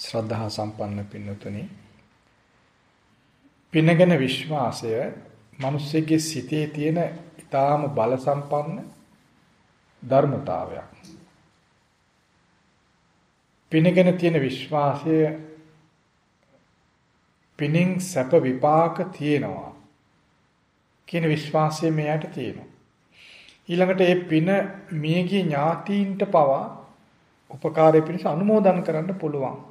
ශ්‍රද්ධා සම්පන්න පින්නතුනි පිනගෙන විශ්වාසය මිනිස්සෙගේ සිතේ තියෙන ඊටාම බල සම්පන්න ධර්මතාවයක්. පිනගෙන තියෙන විශ්වාසය පිනින් සැප විපාක තියෙනවා කියන විශ්වාසය මෙයාට තියෙනවා. ඊළඟට ඒ පින මියගිය ඥාතීන්ට පවා උපකාරය පිණිස අනුමෝදන් කරන්න පුළුවන්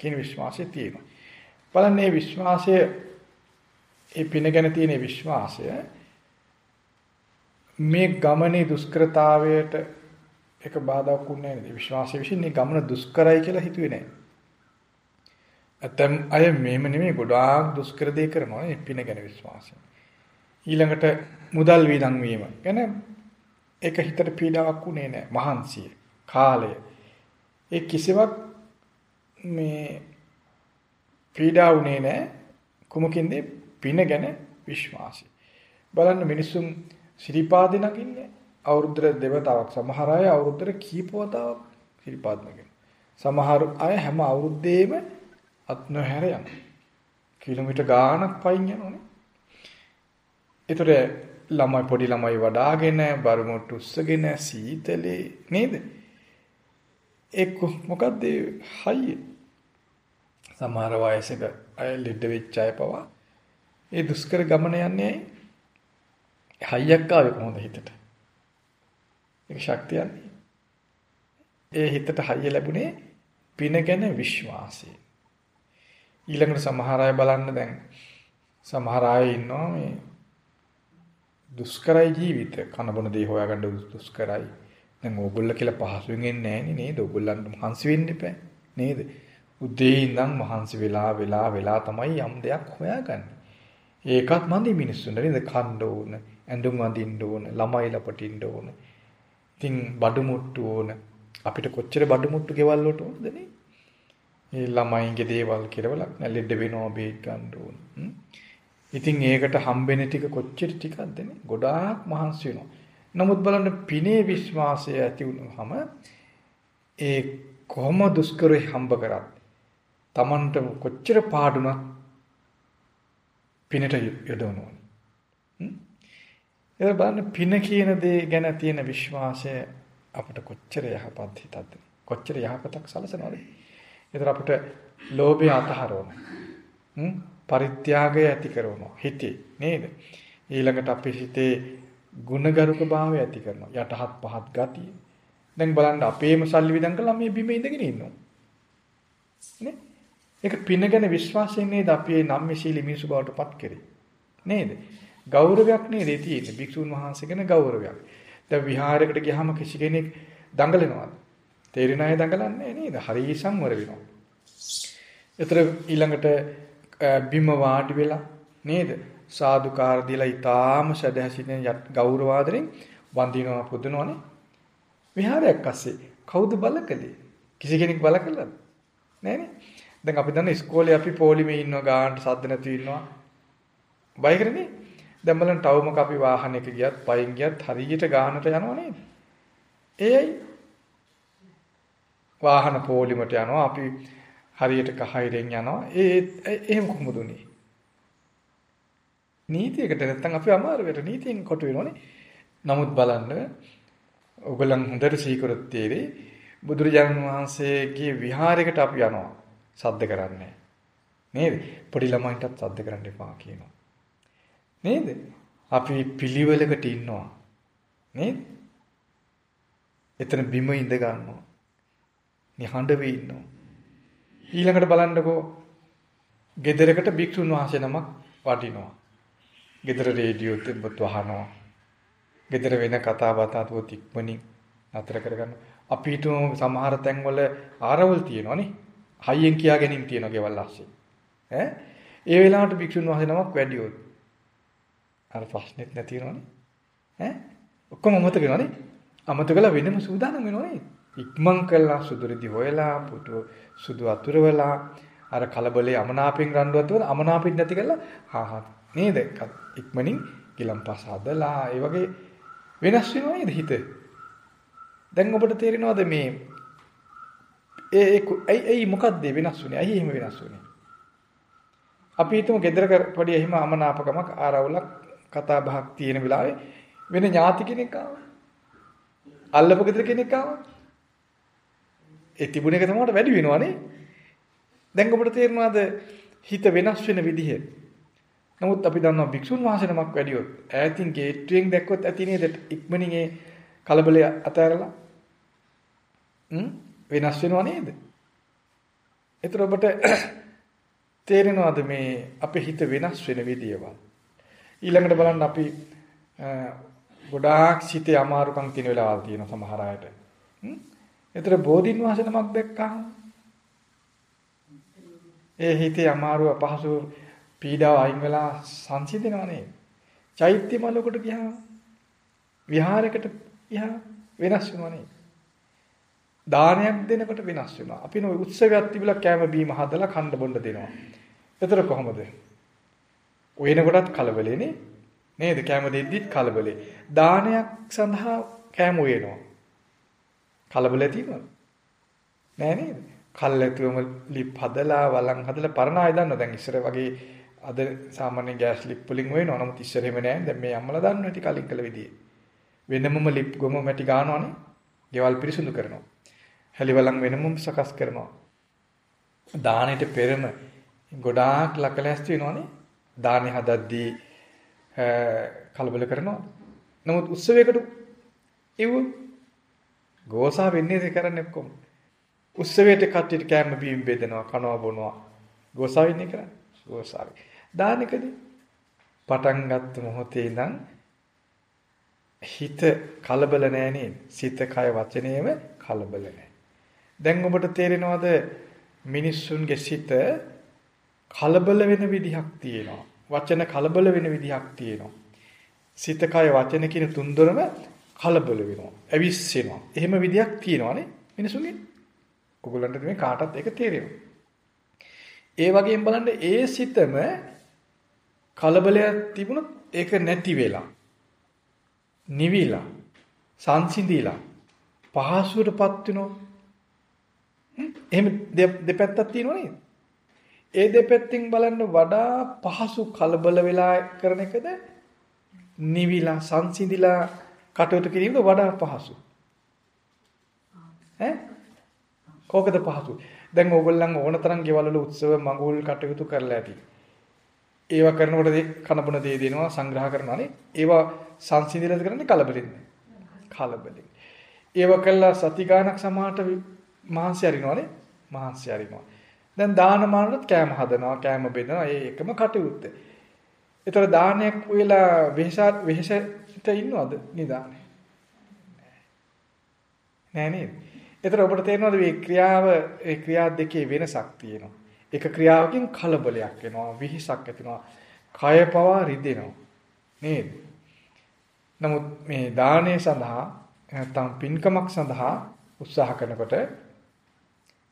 කියන විශ්වාසය තියෙනවා. බලන්න මේ විශ්වාසය ඒ පින ගැන තියෙන විශ්වාසය මේ ගමනේ දුෂ්කරතාවයට එක බාධාක් වුණේ නැහැ. විශ්වාසය විසින් මේ ගමන දුෂ්කරයි කියලා හිතුවේ නැහැ. ඇතම් අය මේම නෙමෙයි ගොඩාක් දුෂ්කර දේ කරනවා මේ පින ගැන විශ්වාසය. ඊළඟට මුදල් වීදම් වීම ගැන ඒක හිතට පීඩාවක් උනේ නැහැ. මහන්සිය, කාලය. ඒ කිසිවක් මේ පීඩා උනේ නැහැ. කුමකින්ද පින ගැන විශ්වාසය. බලන්න මිනිසුන් සිරිපාදේ නගින්නේ අවුරුද්දට දෙවතාවක් සමහර අය අවුරුද්දට කීප වතාවක් සිරිපාද නගිනවා. සමහර අය හැම අවුරුද්දේම අත් නොහැර යනවා. කිලෝමීටර් ගාණක් පයින් යනෝනේ. ඒතර ළමයි පොඩි ළමයි වඩාගෙන බරමුට්ටු උස්සගෙන සීතලේ නේද? එක්ක මොකද්ද හයිය? සමහර වයසක අය ලෙඩ වෙච්ච අය පවා ඒ දුෂ්කර ගමන යන්නේ හයියක් ආවේ කොහොමද හිතට? ඒක ශක්තියක්. ඒ හිතට හයිය ලැබුණේ පින ගැන විශ්වාසය. ඊළඟට සමහර අය බලන්න දැන් සමහර අය ඉන්නවා මේ දුෂ්කරයි ජීවිත කන බොන දේ හොයාගන්න දුෂ්කරයි. දැන් ඕගොල්ලෝ කියලා පහසුවෙන් එන්නේ නැහැ නේද? ඕගොල්ලන්ට මහන්සි වෙන්න එපා නේද? උදේ ඉඳන් මහන්සි වෙලා වෙලා වෙලා තමයි යම් දෙයක් හොයාගන්නේ. ඒකත් මන්දි මිනිස්සුන්ට නේද? කන්න ඕන, ඇඳුම් අඳින්න ඕන, ළමයි ලපටින්න ඕන. ඉතින් බඩු මුට්ටු ඕන. අපිට කොච්චර බඩු මුට්ටු ගෙවල් වලට ඕනද නේ? ඒ ළමයින්ගේ දේවල් කෙරවලක් නෑ ලෙඩ වෙනවා බේත් ගන්න ඕන. ඉතින් ඒකට හම්බෙන ටික කොච්චර ටිකක්ද නේ? ගොඩාක් මහන්සි වෙනවා. නමුත් බලන්න පිනේ විශ්වාසය ඇති වුණාම ඒ කොහොම දුෂ්කරේ හම්බ කරත් Tamanට කොච්චර පාඩුණත් පිනට යොදවනවා. ඒක බලන්න පින කියන දේ ගැන තියෙන විශ්වාසය අපිට කොච්චර යහපත් හිතක්ද? කොච්චර යහපතක් සලසනවද? ඒතර අපිට ලෝභය අතහරවනවා. හ්ම් පරිත්‍යාගය ඇති කරනවා හිතේ නේද? ඊළඟට අපේ හිතේ ගුණගරුක භාවය ඇති කරනවා. යටහත් පහත් ගතිය. දැන් බලන්න අපේම සල්ලි විදන් කළා මේ බිම ඉඳගෙන ඉන්නවා. නේ? ඒක පින ගැන විශ්වාසයෙන් නේද අපි මේ නම්මශීලී මිනිසු බවට පත් කරේ. නේද? ගෞරවයක් නේද තියෙන්නේ භික්ෂුන් වහන්සේ ගැන ගෞරවයක්. දැන් විහාරයකට ගියාම කිසි කෙනෙක් දඟලනවාද? තේරෙන අය දඟලන්නේ නේද? හරි සංවර වෙනවා. ඒතර ඊළඟට බිම වාඩි වෙලා නේද? සාදුකාර දීලා ඊටාම සදහැසිතෙන් ගෞරව ආදරෙන් වඳිනවා පුදනවනේ. විහාරයක් අස්සේ කවුද බලකලේ? කිසි කෙනෙක් බල කළාද? නෑනේ. දැන් අපි දන්න ඉස්කෝලේ අපි පොලිමේ ඉන්නවා ගානට සද්ද නැතුව ඉන්නවා. බය කරන්නේ? දැන් බලන්න ටවුමක අපි වාහනයක ගියත් පයින් ගියත් හරියට ගානට යනවා නේද? ඒයි වාහන පොලිමට යනවා අපි හරියට කහිරෙන් යනවා. ඒ එහෙම කොහොමද උනේ? නීතියකට නැත්තම් අපි අමාරුවට නීතියෙන් කොට වෙනවනේ. නමුත් බලන්න ඔයගලන් හොඳට සීකරොත් තේරෙයි බුදුරජාණන් වහන්සේගේ විහාරයකට අපි යනවා. සද්ද කරන්නේ නේද? පොඩි ළමයින්ටත් සද්ද කරන්න එපා කියනවා. නේද? අපි පිළිවෙලකට ඉන්නවා. නේද? එතන බිම ඉඳ ගන්නවා. නිහඬ වෙ ඉන්නවා. ඊළඟට බලන්නකෝ ගෙදරකට භික්ෂුන් වහන්සේ නමක් වටිනවා. ගෙදර රේඩියෝ තිබ්බත් වහනවා. ගෙදර වෙන කතා බතා තුොත් ඉක්මනින් නතර කරගන්න. අපිට සමහර තැන්වල ආරවල් තියෙනවනේ. හයියෙන් කියා ගැනීම තියෙනවා ගෙවල් ASCII. ඈ ඒ වෙලාවට භික්ෂුන් වහන්සේ නමක් වැඩියොත් අර ප්‍රශ්නෙත් නැති වෙනවනේ. ඈ ඔක්කොම අමතක වෙනවනේ. අමතක කළා වෙනම සූදානම් වෙනවනේ. ඉක්මන් කළා සුදුරිදි හොයලා පුතු සුදු අතුර වෙලා අර කලබලේ අමනාපෙන් රණ්ඩුවත් වෙලා අමනාපෙන් නැති කළා හා හා නේද ඉක්මනින් ගිලම්පස හදලා ඒ වගේ වෙනස් වෙනවා නේද හිත දැන් ඔබට තේරෙනවද මේ ඒ ඒ ඇයි මොකද්ද වෙනස් වුනේ? ඇයි එහෙම වෙනස් වුනේ? අපි හිතමු ගෙදරක පොඩි එහෙම අමනාපකමක් ආරවුලක් කතා බහක් තියෙන වෙලාවේ වෙන ඥාති කෙනෙක් ආවා. අල්ලපු ගෙදර කෙනෙක් ආවා. ඒ තිබුණ එක තමයි වැඩි වෙනවනේ. දැන් ඔබට තේරෙනවද හිත වෙනස් වෙන විදිහ? නමුත් අපි දන්නවා භික්ෂුන් වහන්සේ නමක් වැඩියොත් ඈතින් ගේට්ටුවෙන් දැක්කොත් ඇති නේද ඉක්මනින් ඒ කලබලය අතහැරලා හ්ම් වෙනස් වෙනව නේද? ඒතර ඔබට තේරෙනවද මේ අපේ හිත වෙනස් වෙන විදියවල්? ඊළඟට බලන්න අපි ගොඩාක් සිතේ අමාරුකම් තියෙන වෙලාවල් තියෙනවා සමහර අයට. හ්ම්? ඒතර බෝධින් වහන්සේ නමක් දැක්කහම ඒ හිතේ අමාරුව අපහසු පීඩාව අයින් වෙලා සංසිඳෙනව නේද? චෛත්‍ය මලකට ගියාම විහාරයකට ගියාම වෙනස් වෙනව නේද? දානයක් දෙනකොට වෙනස් වෙනවා. අපි නෝ උත්සවයක් තිබිලා කැම බීම හදලා කන්න බොන්න දෙනවා. එතර කොහොමද? ඔයන කොටත් කලබලෙනේ නේද? කැම දෙද්දිත් කලබලේ. දානයක් සඳහා කැම උයනවා. කලබල තියෙනවද? නෑ නේද? කල්ැතුවම ලිප් හදලා වලන් හදලා පරණ අය දන්නවා දැන් ඉස්සර වගේ අද සාමාන්‍ය ගෑස් ලිප් වලින් වෙනවා නමුත් ඉස්සර එහෙම නෑ. දැන් මේ අම්මලා දන්නවා ඇති කලින් කළ විදිය වෙනමම ලිප් ගොම මැටි ගන්නවනේ. ගෙවල් පිරිසුදු කරනවා. හැලි වලන් වෙනමම සකස් කරනවා. දානෙට පෙරම ගොඩාක් ලකලැස්ති වෙනවනේ. දානේ හදද්දී කලබල කරනවා. නමුත් උත්සවයකට ඉව ගෝසා වෙන්නේ ඒ කරන්නේ කොහොමද? උත්සවයට කට්ටියට කෑම බීම බෙදනවා කනවා බොනවා. ගෝසාව ඉන්නේ කරන්නේ. ගෝසාවේ. දානකදී පටන් ගත්ත මොහොතේ ඉඳන් හිත කලබල නෑ නේද? සිත කය වචනේම කලබල නෑ දැන් ඔබට තේරෙනවද මිනිස්සුන්ගේ සිත කලබල වෙන විදිහක් තියෙනවා. වචන කලබල වෙන විදිහක් තියෙනවා. සිත කය වචන කියන තුන්දොරම කලබල වෙනවා ඇවිස්සෙනවා. එහෙම විදිහක් තියෙනවානේ මිනිසුන්ගේ. ඔයගොල්ලන්ට මේ කාටත් ඒක තේරෙනවා. ඒ වගේම බලන්න ඒ සිතම කලබලයක් තිබුණොත් ඒක නැති වෙලා නිවිලා සංසිඳිලා පහසුවටපත් වෙනවා. එහෙම දෙපැත්තක් තියෙනව නේද? ඒ දෙපැත්තෙන් බලන්න වඩා පහසු කලබල වෙලා කරන එකද නිවිලා සංසිඳිලා කටයුතු කිරීමද වඩා පහසු. ඈ කෝකද පහසු? දැන් ඕගොල්ලන් ඕන තරම් ගෙවල් වල උත්සව මඟුල් කටයුතු කරලා ඇති. ඒවා කරනකොට කනබුන දේ දෙනවා සංග්‍රහ කරනවානේ. ඒවා සංසිඳිලද කරන්නේ කලබලෙන්. කලබලෙන්. ඒවා කළා සති ගානක් සමාහට මහන්සි අරිනවානේ. මහන්සි අරිනවා. දැන් දාන මානට කෑම හදනවා, කෑම බෙදනවා. ඒ එකම කටයුත්ත. ඒතර දානයක් වෙලා වෙහසත් වෙහසට ඉන්නවද නිදානේ? නෑ නේද? එතකොට ඔබට තේරෙනවද මේ ක්‍රියාව ඒ ක්‍රියා දෙකේ වෙනසක් තියෙනවා. එක ක්‍රියාවකින් කලබලයක් එනවා, විහිසක් ඇතිවෙනවා, කය පවා රිදෙනවා. නේද? නමුත් මේ දානය සඳහා නැත්නම් පින්කමක් සඳහා උත්සාහ කරනකොට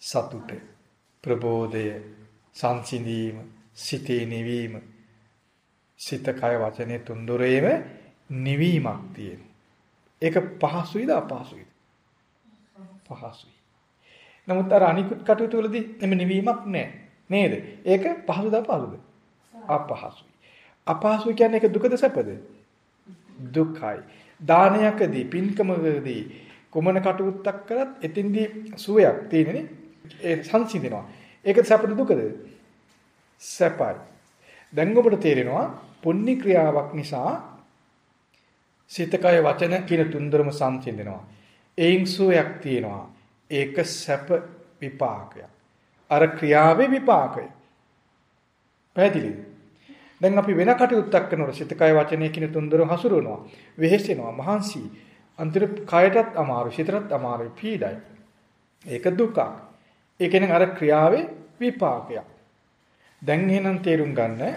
සතුට, ප්‍රබෝධය, සංසිඳීම, සිතේ නිවීම, සිත කය වචනේ තුන්දොරේම නිවීමක් තියෙනවා. ඒක පහසුයිද අපහසුයිද? පහසුයි. නමුත් අර අනිකුත් කටයුතු වලදී එමෙ නිවීමක් නැහැ. නේද? ඒක පහසුද අපහසුද? අපහසුයි. අපහසු කියන්නේ ඒක දුකද සැපද? දුකයි. දානයකදී පින්කමකදී කුමන කටයුත්තක් කරත් එතින්දී සුවයක් තියෙනනේ. ඒ සංසිඳෙනවා. ඒක සැපද දුකද? සැපයි. දැන් ඔබට තේරෙනවා පුණ්‍ය ක්‍රියාවක් නිසා සිත කය වචන කියන තුන්දරම සංසිඳෙනවා. එයින් සුවයක් තියෙනවා. ඒක සැප විපාකයක්. අර ක්‍රියාවේ විපාකය. පැහැදිලිද? දැන් අපි වෙන කටයුත්තක් කරනකොට සිත කය වචනය කියන තුන්දර හසුරවනවා. වෙහෙසෙනවා, මහන්සි. අන්තිර කයටත් අමාරු, සිතටත් අමාරුයි, පීඩයි. ඒක දුක. ඒ කියන්නේ අර ක්‍රියාවේ විපාකයක්. දැන් එහෙනම් තේරුම් ගන්න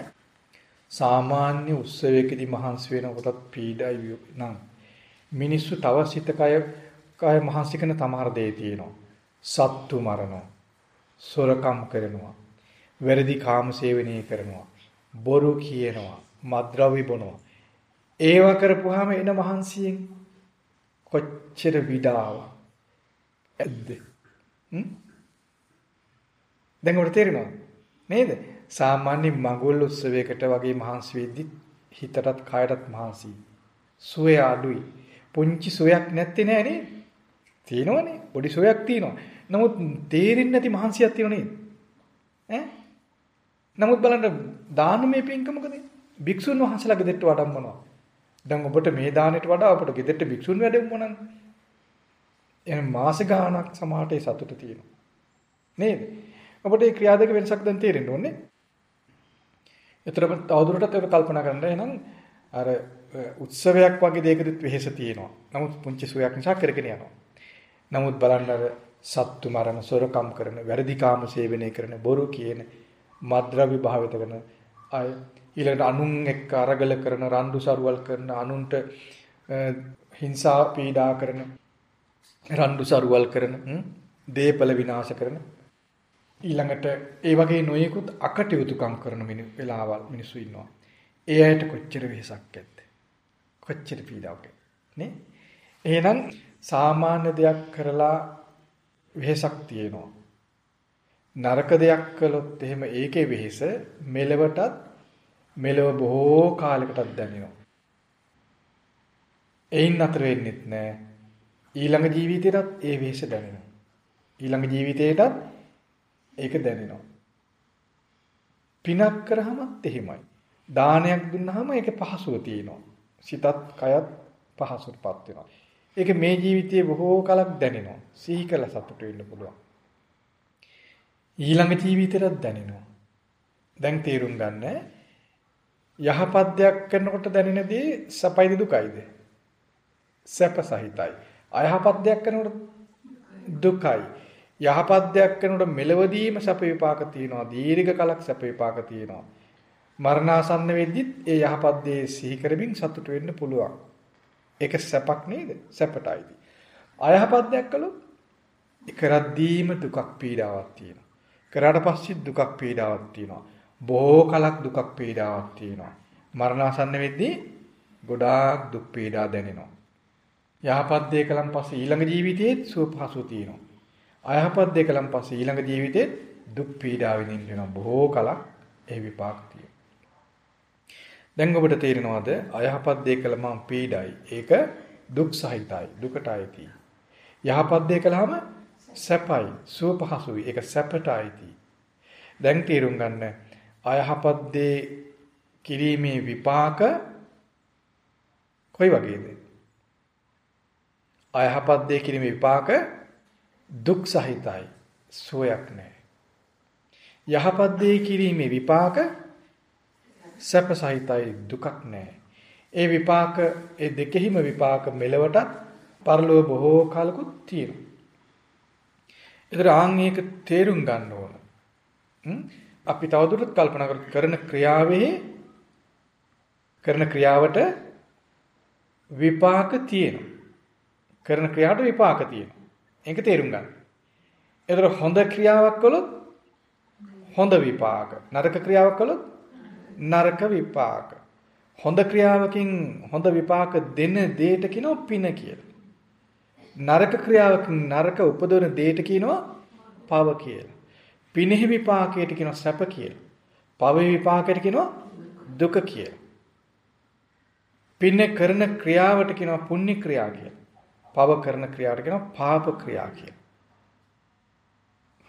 සාමාන්‍ය උත්සවයකදී මහන්සි වෙනකොටත් පීඩයි නම් මිනිස්සු තව සිත කය කාය මහන්සි කරන තමාර දේ තියෙනවා. සත්තු මරනවා. සොරකම් කරනවා. වැරදි කාම සේවනය කරනවා. බොරු කියනවා. මද්ද්‍රව්‍ය බොනවා. ඒව කරපුවාම එන මහන්සියෙන් කොච්චර විඩාව ඇද්ද? දැන් ඔබට තේරෙනවද? නේද? සාමාන්‍ය මඟුල් උත්සවයකට වගේ මහන්සි වෙද්දි හිතටත් කායටත් මහන්සි. සුවය අඩුයි. පුංචි සුවයක් නැත්තේ නෑ නේද? තියෙනවනේ. පොඩි සුවයක් තියෙනවා. නමුත් තේරෙන්නේ නැති මහන්සියක් තියෙනව නේද? ඈ? නමුත් බලන්න දානමය පින්ක මොකද? භික්ෂුන් වහන්සේලා ගෙදරට වඩම්මනවා. දැන් ඔබට මේ දානෙට වඩා අපට ගෙදරට භික්ෂුන් වැඩෙමුණන්. එහෙනම් මාස ගාණක් සමාහට ඒ සතුට තියෙනවා. නේද? ඔබට මේ ක්‍රියා දෙක වෙනසක් දැන් තේරෙන්න ඕනේ. ඒතරම තවදුරටත් ඒක කල්පනා කරන්න එහෙනම් අර උත්සවයක් වගේ දෙයකදත් වෙහෙස තියෙනවා. නමුත් පුංචි සුවයක් නිසා කරගෙන යනවා. නමුත් බලන්න අර සත්තු මරණ, සොරකම් කරන, වැරදි කාම සේවනය කරන, බොරු කියන, මද්ද්‍රව්‍ය භාවිත කරන අය ඊළඟට අනුන් එක්ක අරගල කරන, රණ්ඩු සරුවල් කරන, අනුන්ට හිංසා පීඩා කරන, රණ්ඩු සරුවල් කරන, දේපල විනාශ කරන ඊළඟට ඒ වගේ නොයෙකුත් අකටයුතුකම් කරන මිනි වෙලාවල් මිනිස්සු ඉන්නවා. ඒ අයට කොච්චර වෙහසක් ඇද්ද? කොච්චර පීඩාවක් නේ? එහෙනම් සාමාන්‍ය දෙයක් කරලා වෙහසක් තියෙනවා. නරක දෙයක් කළොත් එහෙම ඒකේ වෙහස මෙලවටත් මෙලව බොහෝ කාලයකටත් දැනෙනවා. එයින් අතර වෙන්නෙත් නෑ. ඊළඟ ජීවිතේටත් ඒ වෙහස දැනෙනවා. ඊළඟ ජීවිතේටත් ඒක දැනෙනවා. පිනක් කරාමත් එහෙමයි. දානයක් දුන්නාම ඒකේ පහසුව තියෙනවා. සිතත් කයත් පහසුටපත් වෙනවා. ඒක මේ ජීවිතයේ බොහෝ කලක් දැනෙනවා. සිහි කළ සතුට වෙන්න පුළුවන්. ඊළඟ ජීවිතේටත් දැනෙනවා. දැන් තේරුම් ගන්න යහපත් දෙයක් කරනකොට දැනෙන දේ සපයිද දුකයිද? සැප සහිතයි. අයහපත් දෙයක් කරනකොට දුකයි. යහපත් දෙයක් කරනකොට මෙලවදීම සැප විපාක තියෙනවා. දීර්ඝ කලක් සැප විපාක තියෙනවා. මරණාසන්න වෙද්දිත් ඒ යහපත් දේ සිහි කරමින් සතුට වෙන්න පුළුවන්. ඒක සැපක් නේද? සැපටයිද? අයහපත් දෙයක් කළොත් කරද්දීම දුකක් පීඩාවක් තියෙනවා. කරාට පස්සේ දුකක් පීඩාවක් තියෙනවා. බොහෝ කලක් දුකක් පීඩාවක් තියෙනවා. මරණාසන්න වෙද්දී ගොඩාක් දුක් පීඩා දැනෙනවා. යහපත් දේ කලන් පස්සේ ඊළඟ ජීවිතයේත් සුව පහසු තියෙනවා. අයහපත් දේ කලන් පස්සේ ඊළඟ ජීවිතේ දුක් පීඩා විඳින්න වෙනවා. බොහෝ කලක් ඒ විපාක තියෙනවා. දැන් ඔබට තේරෙනවද අයහපත් දේ කළ මම පීඩයි. ඒක දුක් සහිතයි. දුකට අයිති. යහපත් දේ කළාම සැපයි, සුව පහසුයි. ඒක සැපට අයිති. දැන් තේරුම් ගන්න අයහපත් දේ කිරීමේ විපාක කොයි වගේද? අයහපත් දේ කිරීමේ විපාක දුක් සහිතයි. සුවයක් නැහැ. යහපත් දේ කිරීමේ විපාක සැප සහිතයි දුකක් නැහැ. ඒ විපාක ඒ දෙකෙහිම විපාක මෙලවටත් පරලෝක බොහෝ කාලකුත් තියෙනවා. ඒතර ආන් මේක තේරුම් ගන්න ඕන. අපි තවදුරටත් කල්පනා කරන ක්‍රියාවේ කරන ක්‍රියාවට විපාක තියෙනවා. කරන ක්‍රියාවට විපාක තියෙනවා. ඒක තේරුම් ගන්න. ඒතර හොඳ ක්‍රියාවක් කළොත් හොඳ විපාක. නරක ක්‍රියාවක් කළොත් නරක විපාක. හොඳ ක්‍රියාවකින් හොඳ විපාක දෙන දෙයට කියනවා පින කියලා. නරක ක්‍රියාවකින් නරක උපදවන දෙයට කියනවා පව කියලා. පිනෙහි විපාකයට කියනවා සැප කියලා. පව විපාකයට කියනවා දුක කියලා. පින කරන ක්‍රියාවට කියනවා පුණ්‍ය ක්‍රියා කියලා. පව කරන ක්‍රියාවට කියනවා පාප ක්‍රියා කියලා.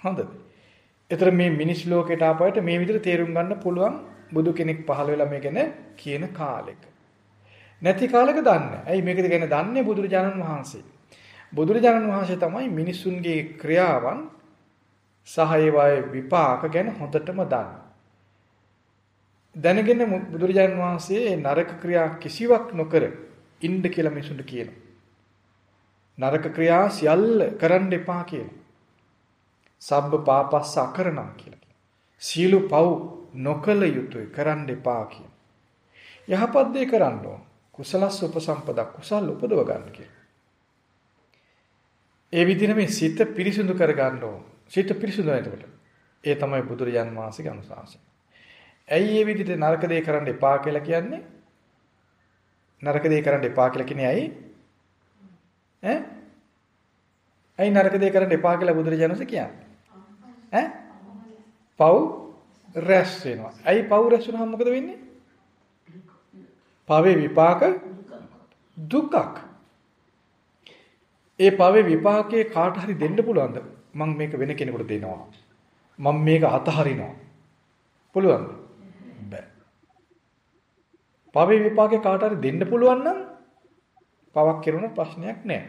හොඳද? ඒතර මේ මිනිස් ලෝකයට ආපුවට මේ විදිහට තේරුම් ගන්න පුළුවන් බුදු කෙනෙක් පහළ වෙලා මේ ගැන කියන කාලෙක. නැති කාලෙක දන්නේ. ඇයි මේකද ගැන දන්නේ බුදුරජාණන් වහන්සේ. බුදුරජාණන් වහන්සේ තමයි මිනිසුන්ගේ ක්‍රියාවන් සහ ඒවායේ විපාක ගැන හොඳටම දන්නේ. දැනගෙන බුදුරජාණන් වහන්සේ නරක ක්‍රියා කිසිවක් නොකර ඉන්න කියලා මිනිසුන්ට කියනවා. නරක ක්‍රියා සියල්ල කරන්න එපා කියලා. සබ්බ පාපස්ස අකරණම් කියලා. සීල පව් නොකල යුතුය කරන්න එපා කියන. යහපත් දේ කරන්න ඕන. කුසලස් උපසම්පදා කුසල් උපදව ගන්න කියලා. ඒ විදිහට මේ සිත පිරිසිදු කර ගන්න ඕන. සිත පිරිසිදු නැතකොට ඒ තමයි බුදුරජාන් වහන්සේගේ අනුශාසන. ඇයි මේ විදිහට නරක දේ කරන්න එපා කියලා කියන්නේ? නරක දේ කරන්න එපා කියලා කියන්නේ ඇයි? ඈ? ඇයි නරක දේ කරන්න එපා කියලා බුදුරජාණන් වහන්සේ කියන්නේ? ඈ? පව් රැස් වෙනවා. ඇයි පව් රැස් වුනහම මොකද වෙන්නේ? පවේ විපාක දුකක්. ඒ පවේ විපාකයේ කාට හරි දෙන්න පුළුවන්ද? මම මේක වෙන කෙනෙකුට දෙනවා. මම මේක අතහරිනවා. පුළුවන්ද? බෑ. පවේ විපාකේ කාට හරි දෙන්න පුළුවන් නම් පවක් කෙරුණ ප්‍රශ්නයක් නෑ.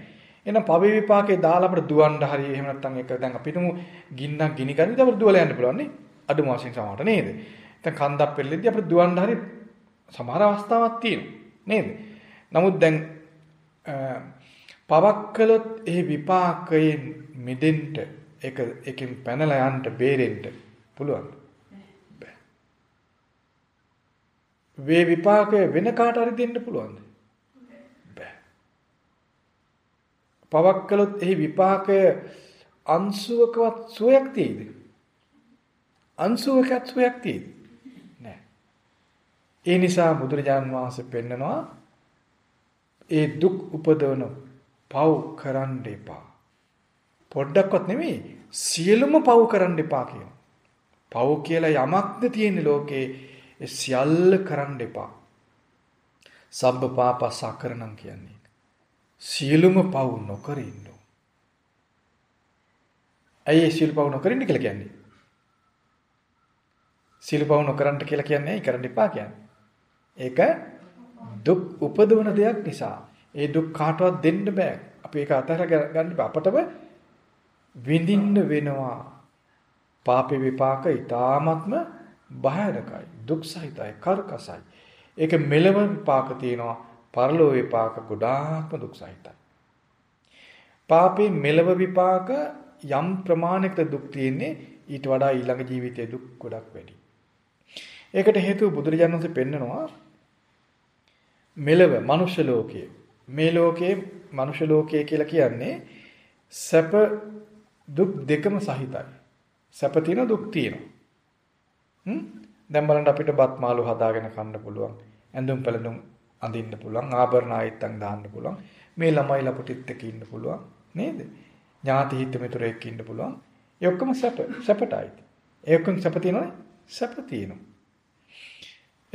එහෙනම් පවේ විපාකේ දාලා අපිට දුවන්න හරි එහෙම නැත්නම් ඒක දැන් අපිටම ගින්නක් ගිනි ගන්නේ අපිට දුවලා යන්න පුළුවන් නේ. අඩුම වශයෙන් සමහරට නේද? දැන් කන්දක් පෙරෙද්දී අපිට දුවන්න හරි සමහර අවස්ථාවක් තියෙනවා නේද? නමුත් දැන් පවක් කළොත් ඒ විපාකයෙන් මිදෙන්න ඒක එකෙන් පැනලා යන්න බේරෙන්න පුළුවන්. බෑ. වේ විපාකය වෙන කාට හරි දෙන්න පුළුවන්ද? බෑ. පවක් කළොත් එහි විපාකය අංශුවකවත් සුවයක් තියෙයිද? අංශුවකත් සුවයක් තියෙයිද? නෑ. ඒ නිසා බුදුරජාන් වහන්සේ පෙන්නනවා ඒ දුක් උපදවන පව් කරන්න එපා. පොඩ්ඩක්වත් නෙමෙයි සියලුම පව් කරන්න එපා කියනවා. පව් කියලා යමක්ද තියෙන ලෝකේ ඒ සියල්ල කරන්න එපා. සබ්බ පාපසකරණම් කියන්නේ. සියලුම පව් නොකර ඉන්න. ඇයි සියලු පව් නොකරින්න කියලා කියන්නේ? සියලු පව් නොකරන්න කියලා කියන්නේ ඇයි කරන්න එපා කියන්නේ? ඒක දුක් උපදවන දෙයක් නිසා. ඒ දුක් කාටවත් දෙන්න බෑ. අපි ඒක අතහැර ගන්න අපටම විඳින්න වෙනවා. පාපේ විපාක ඊ타ත්ම භයානකයි. දුක් සහිතයි, කරකසයි. ඒක මෙලව විපාක තියෙනවා. පරලෝ විපාක ගොඩාක්ම දුක් සහිතයි. පාපේ මෙලව විපාක යම් ප්‍රමාණයකට දුක් තියෙන්නේ ඊට වඩා ඊළඟ ජීවිතයේ දුක් ගොඩක් වැඩි. ඒකට හේතුව බුදුරජාණන් වහන්සේ පෙන්නනවා මෙලව මනුෂ්‍ය ලෝකයේ මේ ලෝකයේ මනුෂ්‍ය ලෝකය කියලා කියන්නේ සැප දුක් දෙකම සහිතයි. සැප තියෙන දුක් තියෙනවා. හ්ම් දැන් බලන්න අපිට බත් මාළු හදාගෙන කන්න පුළුවන්. ඇඳුම් පැළඳුම් අඳින්න පුළුවන්. ආභරණ ආයත්තම් දාන්න පුළුවන්. මේ ළමයි ලපටිත් එක්ක ඉන්න පුළුවන්. නේද? ඥාති හිත මිතුරෙක් ඉන්න පුළුවන්. ඒ ඔක්කොම සැප සැපටයි. ඒ ඔක්කොම සැප තියෙනවනේ. සැප තියෙනවා.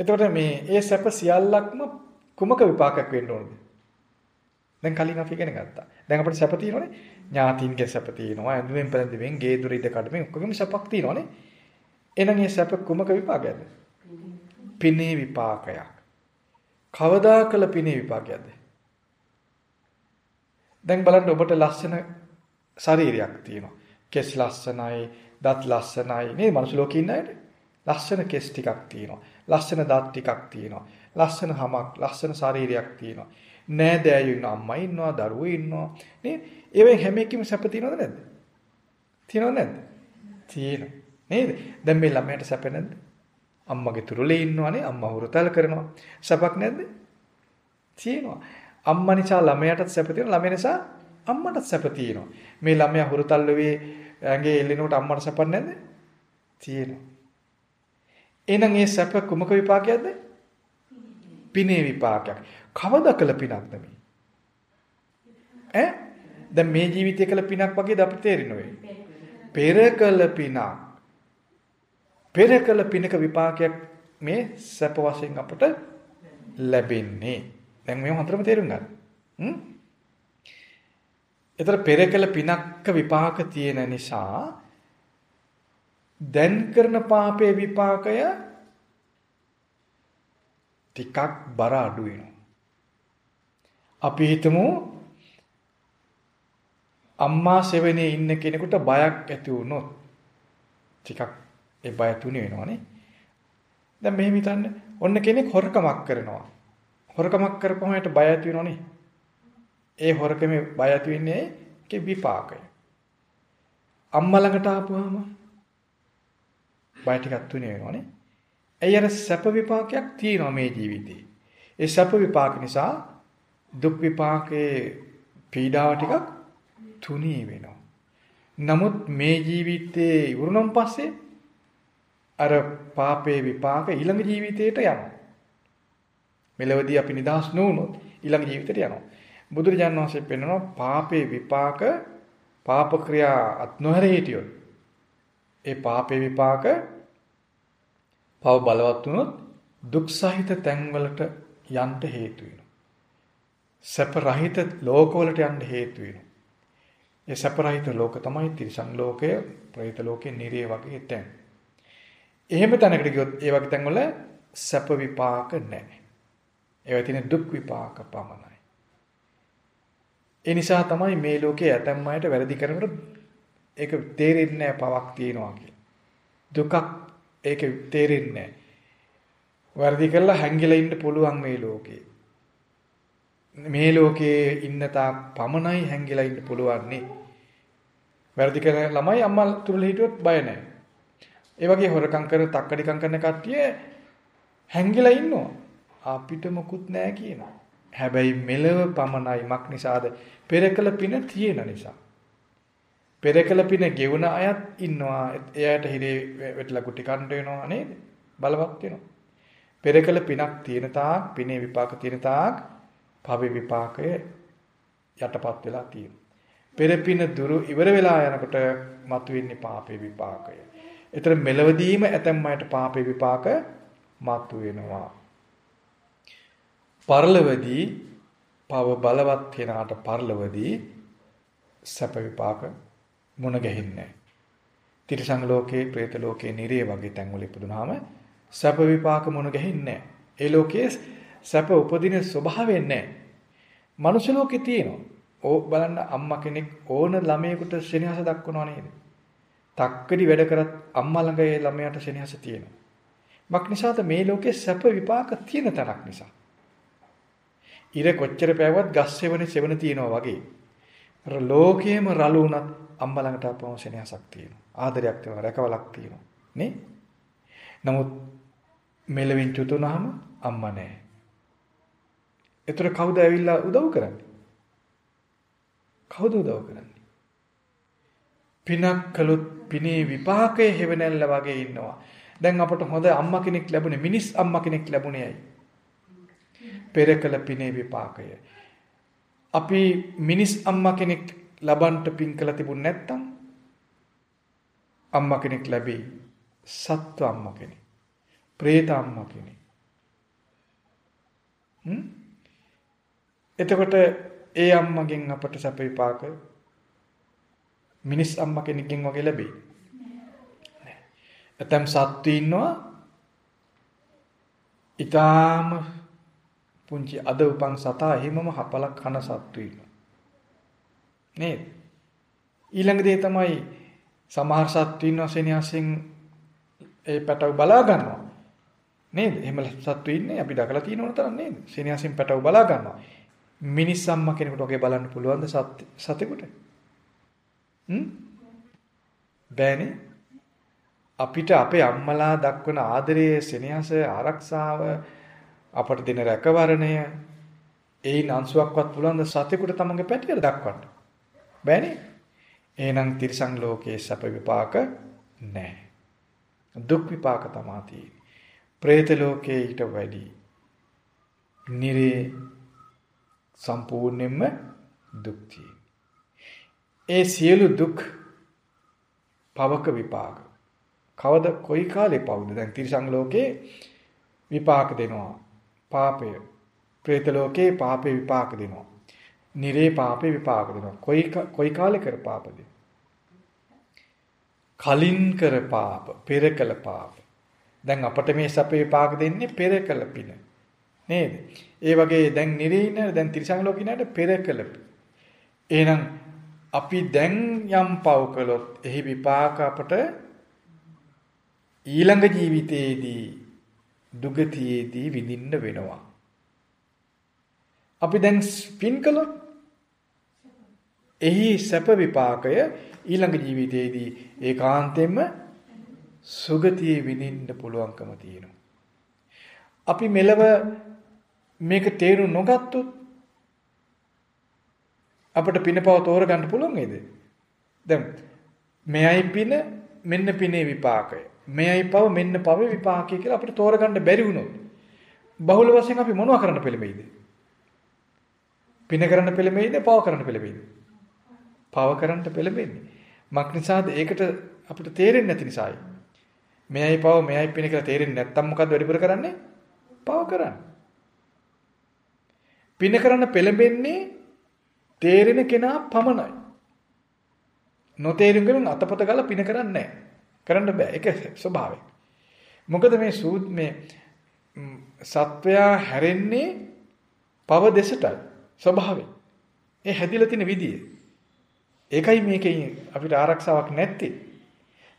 එතකොට මේ ඒ සැප සියල්ලක්ම කුමක විපාකයක් වෙන්න ඕනද? දැන් කලින් අපි ඉගෙන ගත්තා. දැන් අපිට සැප තියෙනවනේ. ඥාතින්ගේ සැප තියෙනවා. ඇඳුමෙන් පැළඳෙමින් ගේ දොර ඉද කඩමින් ඔක්කොගම සැපක් තියෙනවනේ. එහෙනම් මේ සැප කුමක විපාකයක්ද? පිනේ විපාකයක්. කවදා කළ පිනේ විපාකයක්ද? දැන් බලන්න ඔබට ලස්සන ශරීරයක් තියෙනවා. කෙස් ලස්සනයි, දත් ලස්සනයි. මේ මනුස්ස ලෝකේ ඉන්න අයට ලස්සන කෙස් ටිකක් තියෙනවා. ලස්සන දත් ටිකක් තියෙනවා. ලස්සන හමක්, ලස්සන ශරීරයක් තියෙනවා. නෑදෑයෝ ඉන්න අම්මා ඉන්නවා, දරුවෝ ඉන්නවා. නේද? ඒවෙන් හැම එකකින්ම සැප තියෙනවද නැද්ද? තියෙනවද නැද්ද? තියෙනවා. නේද? දැන් මේ ළමයට සැප නැද්ද? අම්මගේ තුරුලේ ඉන්නවනේ, අම්මා හුරතල් කරනවා. සැපක් නැද්ද? තියෙනවා. අම්මා නිසා ළමයටත් සැප තියෙනවා, ළමයා නිසා අම්මටත් සැප තියෙනවා. මේ ළමයා හුරතල් වෙවේ ඇඟේ එල්ලෙනකොට අම්මට සැපක් නැද්ද? තියෙනවා. එහෙනම් මේ සැප කුමක විපාකයක්ද? පිනේ විපාකයක්. කවදා කළ පිනක්ද මේ? ඈ දැන් මේ ජීවිතය කළ පිනක් වගේද අපිට තේරෙන්නේ? පෙර කළ පිනක්. පෙර කළ පිනක විපාකයක් මේ සැප වශයෙන් අපට ලැබෙන්නේ. දැන් මේව හතරම තේරුම් ගන්න. හ්ම්? ඒතර පෙර කළ පිනක්ක විපාක තියෙන නිසා දැන් කරන පාපේ විපාකය ටිකක් බර අඩු වෙනවා. අපි හිතමු අම්මා සෙවණේ ඉන්න කෙනෙකුට බයක් ඇති වුණොත් ටිකක් ඒ බය තුනි වෙනවනේ. දැන් මෙහෙම හිතන්න ඔන්න කෙනෙක් හොරකමක් කරනවා. හොරකමක් කරපුවම යට බය ඇති වෙනවනේ. ඒ හොරකමේ බය ඇති වෙන්නේ ඒකේ විපාකය. අම්මා ළඟට ආපුවාම බය ටිකක් තුනි වෙනවනේ. ඇයි අර සැප විපාකයක් තියෙනවා මේ ජීවිතේ. ඒ සැප විපාක නිසා දුක් විපාකයේ පීඩාව ටිකක් තුනී වෙනවා. නමුත් මේ ජීවිතේ ඉවරුනම් පස්සේ අර පාපේ විපාක ඊළඟ ජීවිතයට යනවා. මෙලවදී අපි නිදහස් නොවුනොත් ඊළඟ ජීවිතයට යනවා. බුදුරජාණන් වහන්සේ පෙන්වනවා පාපේ විපාක පාප ක්‍රියා අත් නොහැර හිටියොත් ඒ පාපේ විපාක පව බලවත් වුණොත් දුක් සහිත තැන්වලට යන්න හේතු වෙනවා. සැප රහිත ලෝකවලට යන්න හේතු වෙනවා. ඒ සැප රහිත ලෝක තමයි තිරිසන් ලෝකය, പ്രേත ලෝකේ, නිරේ වගේ තැන්. එහෙම තැනකට ගියොත් ඒ වගේ තැන්වල සැප විපාක නැහැ. ඒවා තියෙන දුක් විපාක පමණයි. ඒ නිසා තමයි මේ ලෝකයේ ඇතැම් අයට වැරදි කරනකොට ඒක තේරෙන්නේ නැහැ පවක් තියනවා කියලා. දුකක් ඒක තේරෙන්නේ නැහැ. වැරදි කරලා හැංගිලා ඉන්න පුළුවන් මේ ලෝකේ. මේ ලෝකේ ඉන්න තාක් පමණයි හැංගිලා ඉන්න පුළුවන් නේ. වැරදි කරන ළමයි අම්මා තුල හිටියොත් බය නැහැ. ඒ වගේ හොරකම් කර තක්කඩිකම් කරන කට්ටිය හැංගිලා ඉන්නවා. අපිට මොකුත් නැහැ කියනවා. හැබැයි මෙලව පමණයි මක් නිසාද? පෙරකල පින තියෙන නිසා. පෙරකල පින ගෙවුන අයත් ඉන්නවා. එයාට හිරේ වෙట్లా කුටි කණ්ඩ වෙනවා නේද? බලවත් වෙනවා. පෙරකල පිනක් තියෙන තාක්, පිනේ විපාක තියෙන තාක්, භව විපාකය යටපත් වෙලා තියෙනවා. පෙරපින දුරු ඉවර වෙලා යනකොට මතුවෙන්නේ පාපේ විපාකය. ඒතර මෙලවදීම ඇතැම් අයට පාපේ විපාක මතුවෙනවා. පරලවදී පව බලවත් වෙනාට පරලවදී සැප විපාක මුණ ගැහින්නේ තිරිසං ලෝකේ, പ്രേත ලෝකේ, නිරේ වගේ තැන්වල ඉපදුනහම සැප විපාක මුණ ගැහින්නේ ඒ ලෝකයේ සැප උපදින ස්වභාවයෙන් නැහැ. මනුෂ්‍ය ලෝකේ තියෙනවා. ඕ බලන්න අම්මා කෙනෙක් ඕන ළමයෙකුට සෙනෙහස දක්වනවා නේද? තක්කඩි වැඩ කරත් අම්මා ළඟ ඒ ළමයාට සෙනෙහස තියෙනවා. මක් නිසාද මේ ලෝකේ සැප විපාක තියෙන තරක් නිසා. ඉර කොච්චර පෑවත් ගස් සෙවන සෙවන තියනවා වගේ. අර ලෝකයේම රළු වුණත් අම්මා ළඟට අපවම සෙනෙහසක් තියෙනවා. ආදරයක් තියෙනවා, රැකවලක් තියෙනවා. නේ? නමුත් මෙලවින් චුතුනහම අම්මා නැහැ. ඒතර කවුද ඇවිල්ලා උදව් කරන්නේ? කවුද උදව් කරන්නේ? පිනක් කළොත් පිනේ විපාකයේ හැවෙනැල්ල වගේ ඉන්නවා. දැන් අපට හොඳ අම්මා කෙනෙක් ලැබුණේ මිනිස් අම්මා කෙනෙක් ලැබුණේ ඇයි? පෙරකල පිනේ විපාකය. අපි මිනිස් අම්මා කෙනෙක් ලබන්ට පින් කළ තිබුණ නැත්තම් අම්මා කෙනෙක් ලැබෙයි. සත්ව අම්මා කෙනෙක්. പ്രേත අම්මා කෙනෙක්. හ්ම්? එතකොට ඒ අම්මගෙන් අපට සැප විපාක මිනිස් අම්මා කෙනෙක්ගෙන් වගේ ලැබෙයි. නෑ. ඇතම් සත්තු ඉන්නවා ඊටාම පුංචි අද උපන් සතා එහෙමම හපලක් කන සත්තු ඉන්නවා. නේද? ඊළඟ දේ තමයි සමහර සත්තු ඉන්නවා සෙනෙහසෙන් ඒ පැටව බලා ගන්නවා. නේද? එහෙම සත්තු ඉන්නේ අපි දැකලා තියෙනවන තරම් නේද? සෙනෙහසෙන් පැටව බලා ගන්නවා. මිනිස් අම්මා කෙනෙකුට වගේ බලන්න පුළුවන්ද සතෙකුට? හ්ම්? බෑනේ. අපිට අපේ අම්මලා දක්වන ආදරයේ සෙනෙහස ආරක්ෂාව අපට දෙන රැකවරණය ඒයින් අංශුවක්වත් පුළුවන් ද සතෙකුට තමන්ගේ පැටියට දක්වන්න. බෑනේ. එහෙනම් තිරිසන් ලෝකයේ සැප විපාක නැහැ. දුක් විපාක තමයි තියෙන්නේ. പ്രേත ලෝකයේ ඊට වැඩි. නිරේ සම්පූර්ණයෙන්ම දුක් ඒ සියලු දුක් පවක විපාක. කවද කොයි කාලේ පවුද? දැන් තිරිසන් ලෝකේ විපාක දෙනවා. පාපය. പ്രേත ලෝකේ පාපේ විපාක දෙනවා. නිරේ පාපේ විපාක දෙනවා. කොයි කොයි කාලේ කර පාපද? කලින් කර පාප, පෙර කළ පාප. දැන් අපට මේ සැපේ විපාක දෙන්නේ පෙර කළ පින. නේද? ඒ වගේ දැන් නිරේින දැන් තිරිසන් ලෝකේ නේද පෙර කළ. එහෙනම් අපි දැන් යම් පව් කළොත් එහි විපාක අපට ඊළඟ ජීවිතයේදී දුගතියේදී විඳින්න වෙනවා. අපි දැන් පින් කළොත් එහි සැප විපාකය ඊළඟ ජීවිතයේදී ඒකාන්තයෙන්ම සුගතියේ විඳින්න පුළුවන්කම තියෙනවා. අපි මෙලව මේක තේරු නොගත්තොත් අපිට පිනපව තෝරගන්න පුළුවන් නේද? දැන් මෙයයි පින මෙන්න පිනේ විපාකය. මෙයයි පව මෙන්න පවේ විපාකය කියලා අපිට තෝරගන්න බැරි වුණොත් බහුල වශයෙන් අපි මොනව කරන්න පෙළඹෙයිද? පින කරන්න පෙළඹෙයිද? පව කරන්න පෙළඹෙයිද? පව කරන්න පෙළඹෙන්නේ. මක් නිසාද ඒකට අපිට තේරෙන්නේ නැති නිසායි. මෙයයි පව මෙයයි පින කියලා තේරෙන්නේ නැත්තම් මොකද්ද වැඩිපුර කරන්නේ? පව කරන්නේ. පින කරන්න පෙළඹෙන්නේ තේරෙන කෙනා පමණයි. නොතේරුම් ගමන් අතපත ගාලා පින කරන්නේ නැහැ. කරන්න බෑ. ඒක ස්වභාවය. මොකද මේ සූත් මේ සත්වයා හැරෙන්නේ පව දෙසටයි ස්වභාවයෙන්. ඒ හැදිලා තියෙන විදිය. ඒකයි මේකේ අපිට ආරක්ෂාවක් නැත්තේ.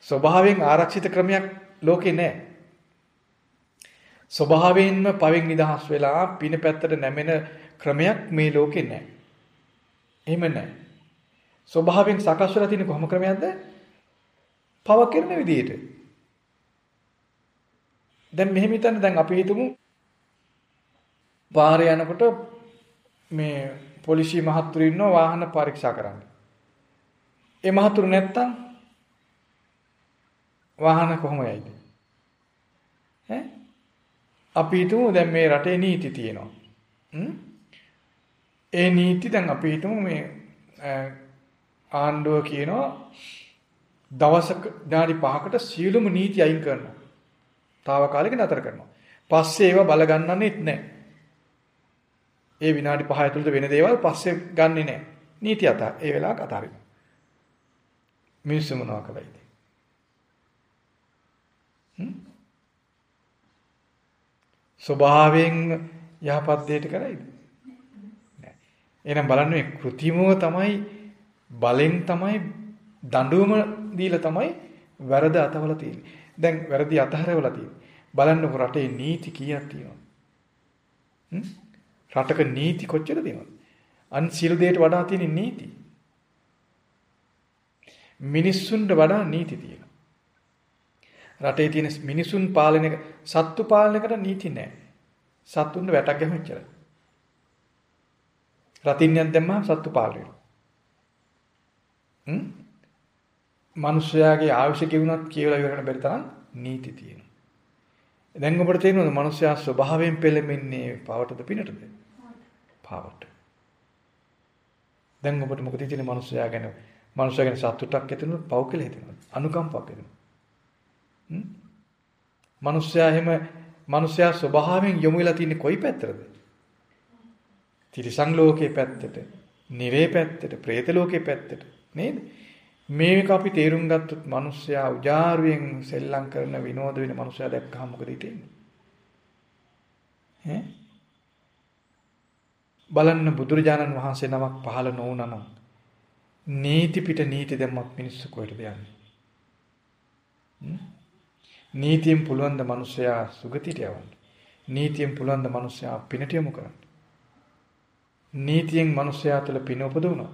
ස්වභාවයෙන් ආරක්ෂිත ක්‍රමයක් ලෝකේ නැහැ. ස්වභාවයෙන්ම පවෙන් නිදහස් වෙලා පින පැත්තට නැමෙන ක්‍රමයක් මේ ලෝකේ නැහැ. එහෙම නැහැ. ස්වභාවයෙන් සකස් වෙලා තියෙන කොහොම ක්‍රමයක්ද? පව කරන විදිහට. දැන් මෙහෙම හිතන්න දැන් අපි හිතමු පාරේ යනකොට මේ පොලිසිය මහත්තුරු ඉන්නවා වාහන පරීක්ෂා කරන්න. ඒ මහත්තුරු නැත්තම් වාහන කොහොම යයිද? ඈ අපි හිතමු දැන් මේ රටේ නීති තියෙනවා. ඒ නීති දැන් අපි හිතමු මේ ආණ්ඩුව කියනවා දවසක විනාඩි 5කට සියලුම නීති අයින් කරනවා. తాවකාලික නතර කරනවා. පස්සේ ඒව බල ගන්නන්නෙත් නැහැ. ඒ විනාඩි 5 ඇතුළත වෙන දේවල් පස්සේ ගන්නෙ නැහැ. නීති අත ඒ වෙලාවට අතාරිනවා. මිනිස්සු මොනවා කළයිද? ස්වභාවයෙන් යහපත් දෙයට කරයිද? නෑ. එහෙනම් බලන්න මේ કૃතිමව තමයි බලෙන් තමයි දඬුවම දීලා තමයි වැරද අතවල තියෙන්නේ. දැන් වැරදි අතහැරවලා තියෙන්නේ. බලන්නකො රටේ නීති කීයක් තියෙනවද? රටක නීති කොච්චර තියෙනවද? අන් සියලු දෙයට වඩා තියෙන නීති. මිනිස්සුන්ට වඩා නීති තියෙනවා. රටේ තියෙන මිනිසුන් පාලනය සත්තු පාලනයකට නීති නැහැ. සත්තුන්ට වැටක් ගැහුච්චරයි. රතින්යන් දැම්මම සත්තු පාලනය. හ්ම්? මිනිස්යාගේ ආයුෂ කිවුනත් කියලා ඉවරන බැරි තරම් නීති තියෙනවා. දැන් ඔබට තේරෙනවද මිනිස්යා ස්වභාවයෙන් පෙළෙමින්නේ පවටද පිනටද? පාවට. දැන් ඔබට මොකද තියෙන්නේ මිනිස්යා ගැන? මිනිස්යා ගැන සතුටක් ඇතිවෙනවද? පව් කියලා හිතෙනවද? අනුකම්පාවක් ඇතිවෙනවද? මිනිස්සයා එහෙම මිනිස්සයා ස්වභාවයෙන් යොමු වෙලා තින්නේ කොයි පැත්තටද? තිරිසන් ලෝකේ පැත්තට, නිරේ පැත්තට, പ്രേත ලෝකේ පැත්තට නේද? මේක අපි තේරුම් ගත්තොත් මිනිස්සයා උජාරුවෙන් සෙල්ලම් කරන විනෝද වෙන මිනිස්සයා දැක්කම මොකද හිතෙන්නේ? ඈ බලන්න බුදුරජාණන් වහන්සේ නමක් පහළ නොවුනනම් නීති පිට නීති දැම්මත් මිනිස්සු කොහෙටද යන්නේ? නීතියෙන් පුළුවන් ද මිනිසයා සුගතියට යවන්න. නීතියෙන් පුළුවන් ද මිනිසයා පිනට යොමු කරන්න. නීතියෙන් මිනිසයා තුළ පින උපදවනවා.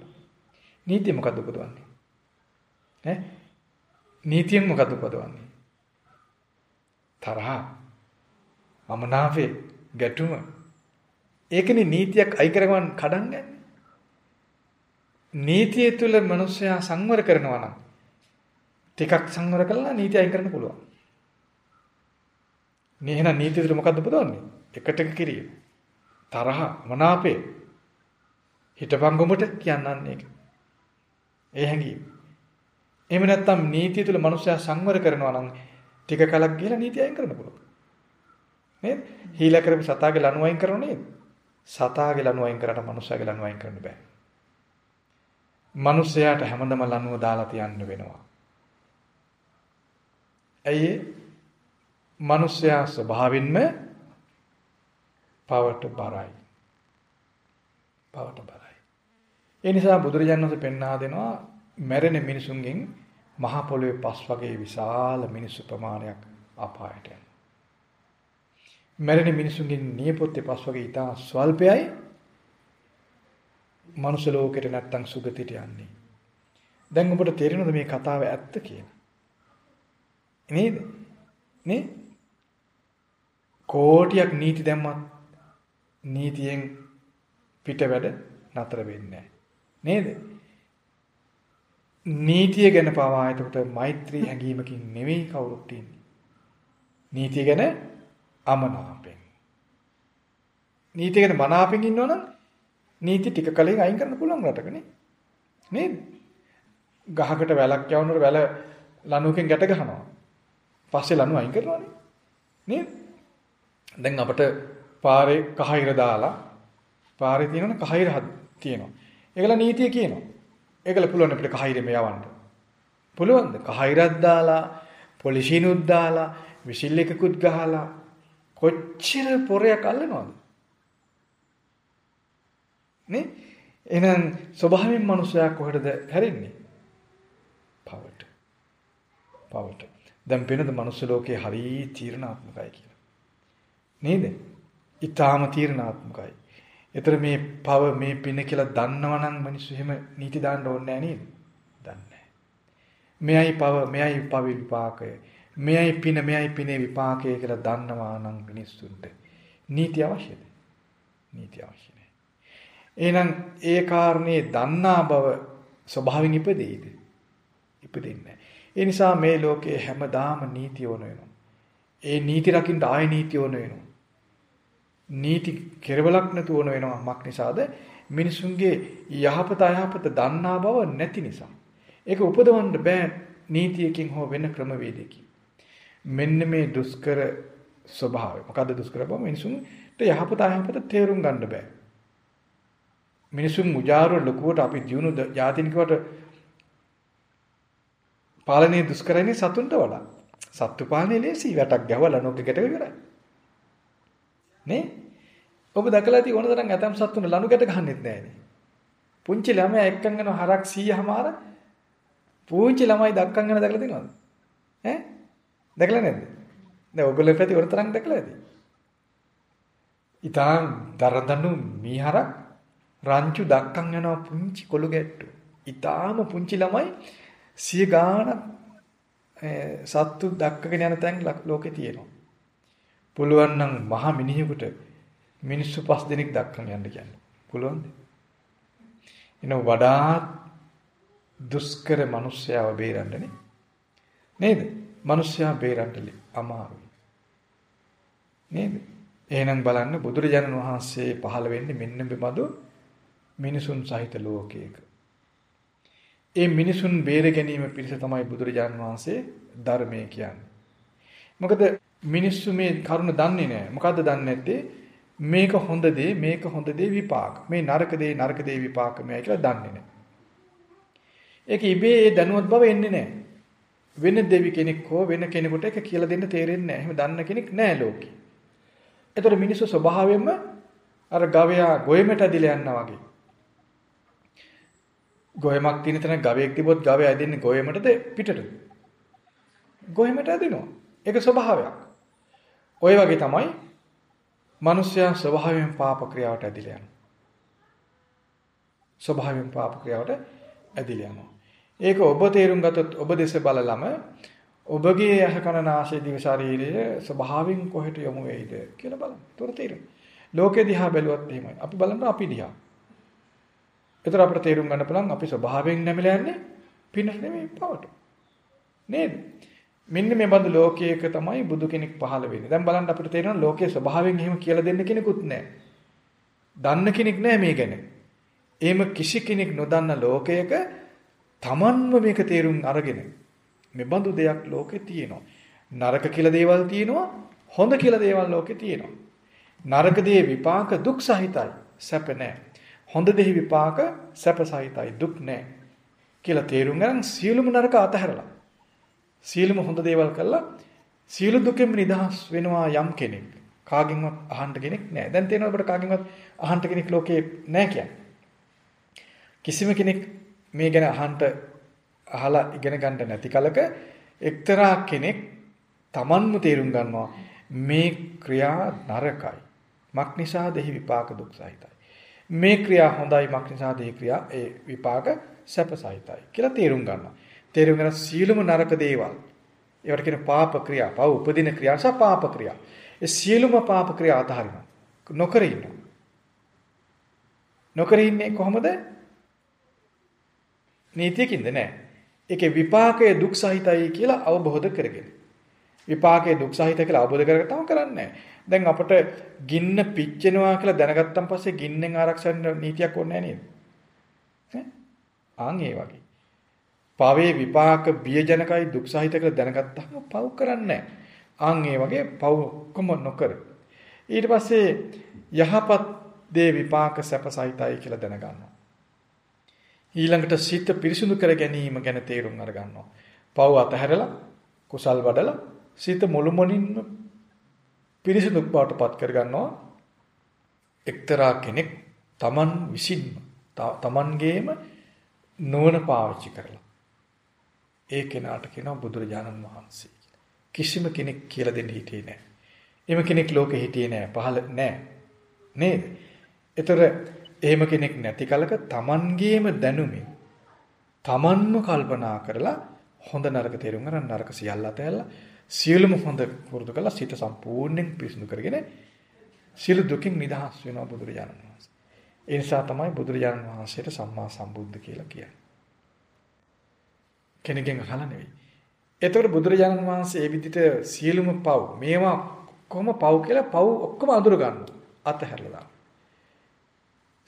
නීතිය මොකද්ද උපදවන්නේ? ඈ? නීතියෙන් මොකද්ද උපදවන්නේ? තරහ. අමනාපේ, ගැටුම. ඒකනේ නීතියක් අයි කරගමන් කඩන් ගන්නේ. නීතිය තුළ මිනිසයා සංවර කරනවා නම් ටිකක් සංවර කළා නීතිය අයින් කරන්න පුළුවන්. මේ එහෙනම් නීතියට මොකද්ද පුදවන්නේ? එකට කිරීම. තරහ, මනාපේ. හිතපන් ගොමට කියන්නන්නේ ඒක. ඒ හැඟීම. එහෙම නැත්නම් නීතිය තුල මනුස්සයා සංවර කරනවා නම් ටික කලක් ගිහලා නීතිය අයින් කරන්න පුළුවන්. නේද? හීලා කරපු සතාගේ ලණු අයින් කරනව නේද? සතාගේ ලණු අයින් කරාට මනුස්සයාගේ ලණු අයින් කරන්න බෑ. මනුස්සයාට හැමදම ලණුව දාලා තියන්න වෙනවා. ඇයි මිනිස්යා ස්වභාවින්ම පවට බරයි. පවට බරයි. ඒ නිසා බුදුරජාණන් වහන්සේ පෙන්වා දෙනවා මැරෙන මිනිසුන්ගෙන් මහ පොළොවේ පස් වගේ විශාල මිනිස්සු ප්‍රමාණයක් අපායට යනවා. මැරෙන මිනිසුන්ගෙන් නියපොත්තේ පස් වගේ ඉතා ස්වල්පයයි මනුෂ්‍ය ලෝකෙට නැත්තම් සුගතියට යන්නේ. දැන් ඔබට තේරෙනවද මේ කතාව ඇත්ත කියලා? නේද? නේ? කෝටියක් නීති දැම්මත් නීතියෙන් පිට වැඩ නතර වෙන්නේ නේද? නීතිය ගැන පවා එතකොට මෛත්‍රී හැඟීමකින් නෙවෙයි කවුරුත් ඉන්නේ. නීතිය ගැන අමනාපෙන්. නීතිය ගැන මනාපෙන් ඉන්නවනම් නීති ටික කලින් අයින් කරන්න පුළුවන් රටකනේ. නේද? ගහකට වැලක් යවනකොට වැල ලණුවකින් ගැට ගහනවා. පස්සේ ලණුව අයින් කරනවානේ. නේද? දැන් අපිට පාරේ කහිර දාලා පාරේ තියෙනවනේ කහිර තියෙනවා. ඒකල නීතිය කියනවා. ඒකල පුළුවන් අපිට කහිරෙම යවන්න. පුළුවන්ද? කහිරක් දාලා පොලිසිනුත් දාලා විසිල් එකකුත් ගහලා කොච්චර පොරයක් අල්ලනවද? නේ? එහෙනම් ස්වභාවයෙන් මිනිසයා කොහෙටද හැරෙන්නේ? පවට. පවට. දැන් වෙනද මනුස්ස ලෝකේ හරි තීරණාත්මකයි කියලා. නේද? ඊටාම තීරණාත්මකයි. ඒතර මේ පව මේ පින කියලා දන්නවනම් මිනිස්සු එහෙම නීති දාන්න ඕනේ නෑ නේද? දන්නේ මෙයයි පව මෙයයි පව විපාකය. මෙයයි පින මෙයයි පිනේ විපාකය කියලා දන්නවා නම් මිනිස්සුන්ට නීති අවශ්‍යද? නීති අවශ්‍ය නෑ. එහෙනම් ඒ කාරණේ දන්නා බව ස්වභාවයෙන් ඉපදෙයිද? ඉපදෙන්නේ ඒ නිසා මේ ලෝකේ හැමදාම නීති ඕන වෙනවා. ඒ නීති රකින්න ආය නීති ඕන වෙනවා. නීති කෙරවලක් නැතුව ඕන වෙනවා මක් නිසාද? මිනිසුන්ගේ යහපත අයහපත දන්නා බව නැති නිසා. ඒක උපදවන්න බෑ නීතියකින් හෝ වෙන ක්‍රමවේදයකින්. මෙන්න මේ දුෂ්කර ස්වභාවය. මොකද්ද දුෂ්කර බව? මිනිසුන්ට යහපත අයහපත තේරුම් ගන්න බෑ. මිනිසුන් මුජාරුව ලකුවට අපි දිනු ජාතිනිකවට පාලනයේ දුෂ්කරයිනේ සතුන්ට වඩා. සත්තු පාලනයේ ලේසි වැටක් ගැවලා නොකකට ඉවරයි. නේ? ඔබ දැකලා ඇති ඕන තරම් ඇතම් සත්තුන්ට ලනු ගැට ගහන්නෙත් නැහැනේ. පුංචි ළමයා එක්කන් යන හරක් 100මාර පුංචි ළමයි දක්කන් යන දැකලා තියෙනවද? ඈ? දැකලා නැද්ද? දැන් ඔයගොල්ලෝ පැති වර තරම් දැකලා ඇති. ඊටාම් දරදනු මීහරක් රංචු දක්කන් යනවා පුංචි කොළු ගැට්ටු. ඊටාම පුංචි ළමයි සිය ගාණක් සත්තු දක්කගෙන යන තැන් ලෝකේ තියෙනවා. පුළුවන් නම් මහ මිනිහෙකුට මිනිස්සු පස් දෙනෙක් දක්කන් යන්න කියන්න. පුළුවන්ද? එන වඩාත් දුෂ්කර මිනිස්යාව බේරන්නනේ. නේද? මිනිස්යා බේරන්න අමාරුයි. නේද? එහෙනම් බලන්න බුදුරජාණන් වහන්සේ පහළ වෙන්නේ මෙන්න බඳු මිනිසුන් සහිත ලෝකයක. ඒ මිනිසුන් බේර ගැනීම පිණිස තමයි බුදුරජාණන් වහන්සේ ධර්මය කියන්නේ. මොකද මිනිස්සු මේ කරුණ දන්නේ නැහැ. මොකද්ද දන්නේ නැත්තේ? මේක හොඳ දේ, මේක හොඳ දේ විපාක. මේ නරක දේ, නරක දේ විපාකමයි කියලා දන්නේ නැහැ. ඒක ඉබේ ඒ දැනුවත් බව එන්නේ නැහැ. වෙන දෙවි කෙනෙක් හෝ වෙන කෙනෙකුට ඒක කියලා දෙන්න තේරෙන්නේ නැහැ. එහෙම දන්න කෙනෙක් නැහැ ලෝකේ. ඒතර මිනිස්සු ස්වභාවයෙන්ම අර ගවයා ගොයමට ඇදිලා යනවා වගේ. ගොයමක් තියෙන තැන ගවයෙක් තිබොත් ගවයා ඇදෙන්නේ ගොයමටද පිටටද? ගොයමට ඇදෙනවා. ඒක ස්වභාවයක්. ওই වගේ තමයි මිනිස්යා ස්වභාවයෙන් පාප ක්‍රියාවට ඇදිලා යනවා. ස්වභාවයෙන් පාප ක්‍රියාවට ඇදිලා යනවා. ඒක ඔබ තේරුම් ගත්තොත් ඔබ දෙස බලලම ඔබගේ අහ කන නාසය දිව ශරීරය ස්වභාවයෙන් කොහෙට යොමු වෙයිද කියලා බලන්න. තොර තේරෙයි. ලෝකෙ දිහා බැලුවත් එහෙමයි. අපි බලන්න අපි දිහා. එතකොට අපිට තේරුම් ගන්න පුළුවන් අපි ස්වභාවයෙන් නැමිලා යන්නේ පිනට නෙමෙයි පවට. නේද? මෙන්න මේ බඳු ලෝකයක තමයි බුදු කෙනෙක් පහළ වෙන්නේ. දැන් බලන්න අපිට තේරෙනවා ලෝකයේ ස්වභාවයෙන් එහෙම කියලා දෙන්න කෙනෙකුත් නැහැ. දන්න කෙනෙක් නැහැ මේ ගැන. එහෙම කිසි කෙනෙක් නොදන්න ලෝකයක Tamanම මේක තේරුම් අරගෙන මේ බඳු දෙයක් ලෝකේ තියෙනවා. නරක කියලා දේවල් තියෙනවා, හොඳ කියලා දේවල් ලෝකේ තියෙනවා. නරක දේ විපාක දුක් සහිතයි, සැප නැහැ. හොඳ දෙහි විපාක සැපසහිතයි දුක් නැහැ කියලා තේරුම් ගන්න සියලුම නරක අතහැරලා සියලුම හොඳ දේවල් කළා සියලු දුකෙන් නිදහස් වෙනවා යම් කෙනෙක් කාගෙන්වත් අහන්න කෙනෙක් නැහැ දැන් තේරෙනවද අපිට කාගෙන්වත් අහන්න කෙනෙක් ලෝකේ නැහැ කියන්නේ කිසිම කෙනෙක් මේ ගැන අහන්න අහලා ඉගෙන ගන්න නැති කලක එක්තරා කෙනෙක් Tamanmu තේරුම් ගන්නවා මේ ක්‍රියා නරකයි මක් නිසා දෙහි විපාක දුක් සහිතයි මේ ක්‍රියා හොඳයි මක් නිසාද ඒ ක්‍රියා ඒ විපාක සැපසහිතයි කියලා තේරුම් ගන්නවා. තේරුම් ගන්න සියලුම නරක දේවල්. ඒවට කියන පාප ක්‍රියා, පව උපදින ක්‍රියා සහ පාප ක්‍රියා. ඒ සියලුම පාප ක්‍රියා අතහරිනවා. නොකර ඉන්නවා. නොකර ඉන්නේ කොහොමද? නීතියකින්ද නැහැ. ඒකේ විපාකයේ දුක් සහිතයි කියලා අවබෝධ කරගෙන. විපාකයේ දුක් සහිත කියලා අවබෝධ කරගත්තම කරන්නේ දැන් අපට ගින්න පිච්චෙනවා කියලා දැනගත්තන් පස්සේ ගින්නෙන් ආරක්ෂා වෙන්න නීතියක් ඕනේ නේද? ආන් ඒ වගේ. පවේ විපාක බියජනකයි දුක් සහිත කියලා දැනගත්තාම පව් කරන්නේ ආන් ඒ වගේ පව් කොම නොකර. ඊට පස්සේ යහපත් දේ විපාක සැපසහිතයි කියලා දැනගන්නවා. ඊළඟට සිත පිරිසිදු කර ගැනීම ගැන තේරුම් අරගන්නවා. පව් අතහැරලා කුසල් වඩලා සිත මුළුමනින්ම පිරිසිදු බවට පත් කරගන්නවා. එක්තරා කෙනෙක් Taman විසින්ම Tamanගේම නුවණ පාවිච්චි කරලා. ඒ කෙනාට කියනවා බුදුරජාණන් වහන්සේ කිසිම කෙනෙක් කියලා දෙන්න හිටියේ නැහැ. එහෙම කෙනෙක් ලෝකෙ හිටියේ නැහැ. පහළ නැහැ. නේද? ඒතර එහෙම කෙනෙක් නැති කලක Tamanගේම දැනුමින් Tamanම කල්පනා කරලා හොඳ නරක තේරුම් ගන්න නරක සියල්ල අතහැරලා සියලුම හොඳ පුරුදු කරලා සිත සම්පූර්ණයෙන් පිරිසිදු කරගෙන සියලු දුකින් නිදහස් වෙනවා බුදුරජාණන් වහන්සේ. ඒ නිසා තමයි බුදුරජාණන් වහන්සේට සම්මා සම්බුද්ධ කියලා කියන්නේ. කෙනෙක්ගෙන් අහලා නෙවෙයි. එතකොට බුදුරජාණන් වහන්සේ ඒ විදිහට සියලුම පව් මේවා කොහොම පව් කියලා පව් ඔක්කොම අඳුර ගන්නවා. අතහැරලා දානවා.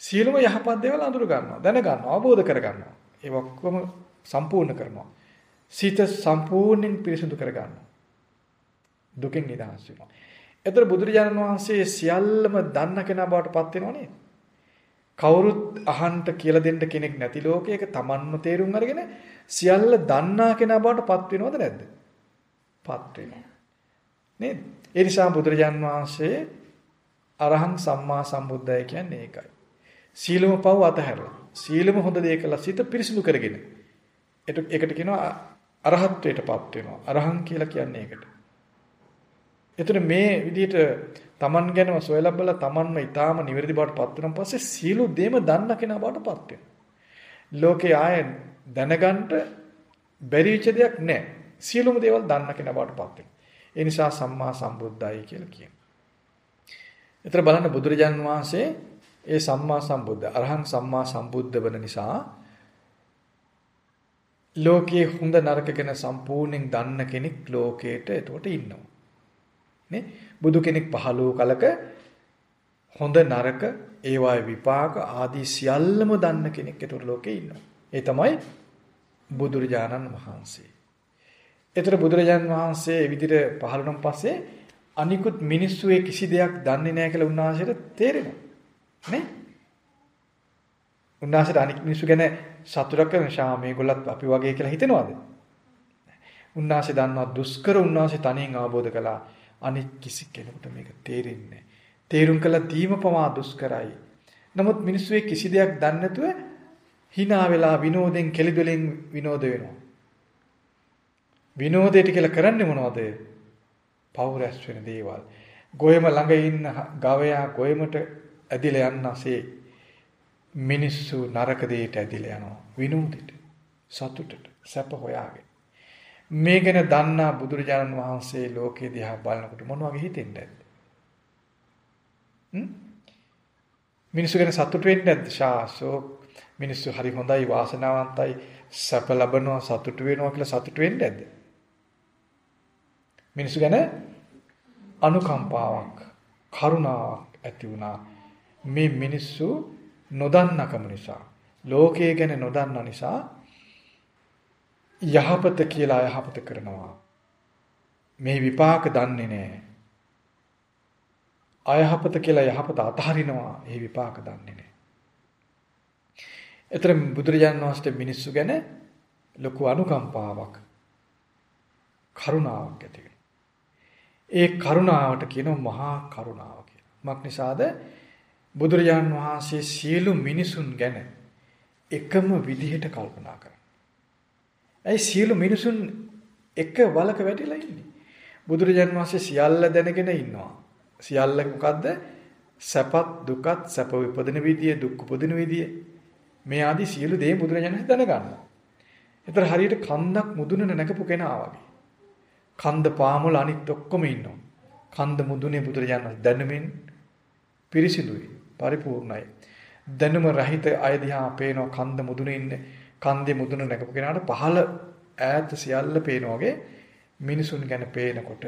සියලුම යහපත් දේවල් අඳුර ගන්නවා, දැන ගන්නවා, අවබෝධ කර ගන්නවා. ඒ ඔක්කොම සම්පූර්ණ කරනවා. සිත සම්පූර්ණයෙන් පිරිසිදු කර ගන්නවා. දුකෙන් නිදහස් වෙනවා. එතකොට බුදුරජාණන් වහන්සේ සියල්ලම දන්න කෙනා බවට පත් වෙනව නේද? කවුරුත් අහන්ට කියලා දෙන්න කෙනෙක් නැති ලෝකයක තමන්ම තේරුම් අරගෙන සියල්ල දන්නා කෙනා බවට පත් වෙනවද නැද්ද? පත් වෙනවා. නේද? ඒ නිසා බුදුරජාන් වහන්සේ අරහං සම්මා සම්බුද්දයි කියන්නේ ඒකයි. සීලම පව අතහැරලා සීලම හොඳ දේ කළා සිත පිරිසිදු කරගෙන ඒකට කියනවා අරහත්ත්වයටපත් වෙනවා. අරහං කියලා කියන්නේ ඒකට. එතන මේ විදිහට Taman ගැනම සොයලා බලලා Tamanම ඊටාම නිවැරදි බවට පත් වෙනන් පස්සේ සීළු දෙම දන්න කෙනා බවට පත් වෙනවා. ලෝකේ ආය දැනගන්න බැරි වෙච්ච දෙයක් නැහැ. සියලුම දේවල් දන්න කෙනා බවට පත් වෙනවා. ඒ නිසා සම්මා සම්බුද්ධයි කියලා කියනවා. එතන බලන්න බුදුරජාන් වහන්සේ ඒ සම්මා සම්බුද්ධ අරහං සම්මා සම්බුද්ධ වන නිසා ලෝකයේ හොඳ නරක ගැන සම්පූර්ණයෙන් දන්න කෙනෙක් ලෝකයට එතකොට ඉන්නවා. නේ බුදු කෙනෙක් පහළ වූ කලක හොඳ නරක ඒවායේ විපාක ආදී සියල්ලම දන්න කෙනෙක් ඒතර ලෝකේ ඉන්නවා. ඒ තමයි බුදුරජාණන් වහන්සේ. ඒතර බුදුරජාණන් වහන්සේ ඒ විදිහට පහළ වුණන් පස්සේ අනිකුත් මිනිස්සු ඒ කිසි දෙයක් දන්නේ නැහැ කියලා උන්වහන්සේට තේරෙනවා. නේ? උන්වහන්සේට අනික් මිනිස්සු ගැන සතුටක් වෙන ශා මේගොල්ලත් අපි වගේ කියලා හිතනවද? උන්වහන්සේ දන්නවා දුෂ්කර උන්වහන්සේ තනියෙන් අවබෝධ කළා. අනිත් කිසි කෙනෙකුට මේක තේරෙන්නේ තේරුම් කළ දීම පවා දුෂ්කරයි. නමුත් මිනිස්සු කිසි දෙයක් දන්නේ නැතුව hina වෙලා විනෝදෙන් කෙලිදෙලෙන් විනෝද වෙනවා. විනෝදයට කියලා කරන්නේ මොනවද? පෞරස් වෙන දේවල්. ගොයම ළඟ ඉන්න ගවයා ගොයමට ඇදිලා යන්නසේ මිනිස්සු නරක දෙයට ඇදිලා යනවා. විනෝදෙට, සතුටට, සැප හොයාගෙන. මේ ගැන දන්නා බුදුරජාණන් වහන්සේ ලෝකේ දිහා බලනකොට මොන වගේ හිතෙන්නේ නැද්ද? හ්ම්? මිනිස්සු ගැන සතුට වෙන්නේ නැද්ද? ශාසෝ මිනිස්සු හරි හොඳයි වාසනාවන්තයි සැප ලබනවා සතුට වෙනවා කියලා සතුට වෙන්නේ නැද්ද? මිනිස්සු ගැන අනුකම්පාවක් කරුණාවක් ඇති වුණා මේ මිනිස්සු නොදන්නකම නිසා ලෝකයේ ගැන නොදන්න නිසා යහපත කියලා යහපත කරනවා. මේ විපාක දන්නේ නැහැ. අයහපත කියලා යහපත අතහරිනවා. ඒ විපාක දන්නේ නැහැ. එතර බුදුරජාණන් වහන්සේ මිනිස්සු ගැන ලොකු අනුකම්පාවක් කරුණාවක් ඇති ඒ කරුණාවට කියනවා මහා කරුණාව කියලා. මක් නිසාද බුදුරජාණන් වහන්සේ සියලු මිනිසුන් ගැන එකම විදිහට කල්පනා කරා. ඇයි සියලු මිනිසුන් එක වලක වැටිලා ඉන්නේ? බුදුරජාන් වහන්සේ සියල්ල දැනගෙන ඉන්නවා. සියල්ල මොකද්ද? සැපත් දුකත් සැප උපදින විදිය දුක් උපදින විදිය මේ ආදී සියලු දේ බුදුරජාණන් වහන්සේ දැනගන්නවා. ඒතර හරියට කන්දක් මුදුනන නැකපු කෙනා වගේ. කන්ද පාමුල අනිත් ඔක්කොම ඉන්නවා. කන්ද මුදුනේ බුදුරජාණන් දැනුමින් පිරිසිදුයි පරිපූර්ණයි. දැනුම රහිත අය දිහා පේනවා කන්ද මුදුනේ ඉන්නේ කන්දේ මුදුන නැගපු කෙනාට පහළ ඈත සියල්ල පේන වගේ මිනිසුන් ගැන පේනකොට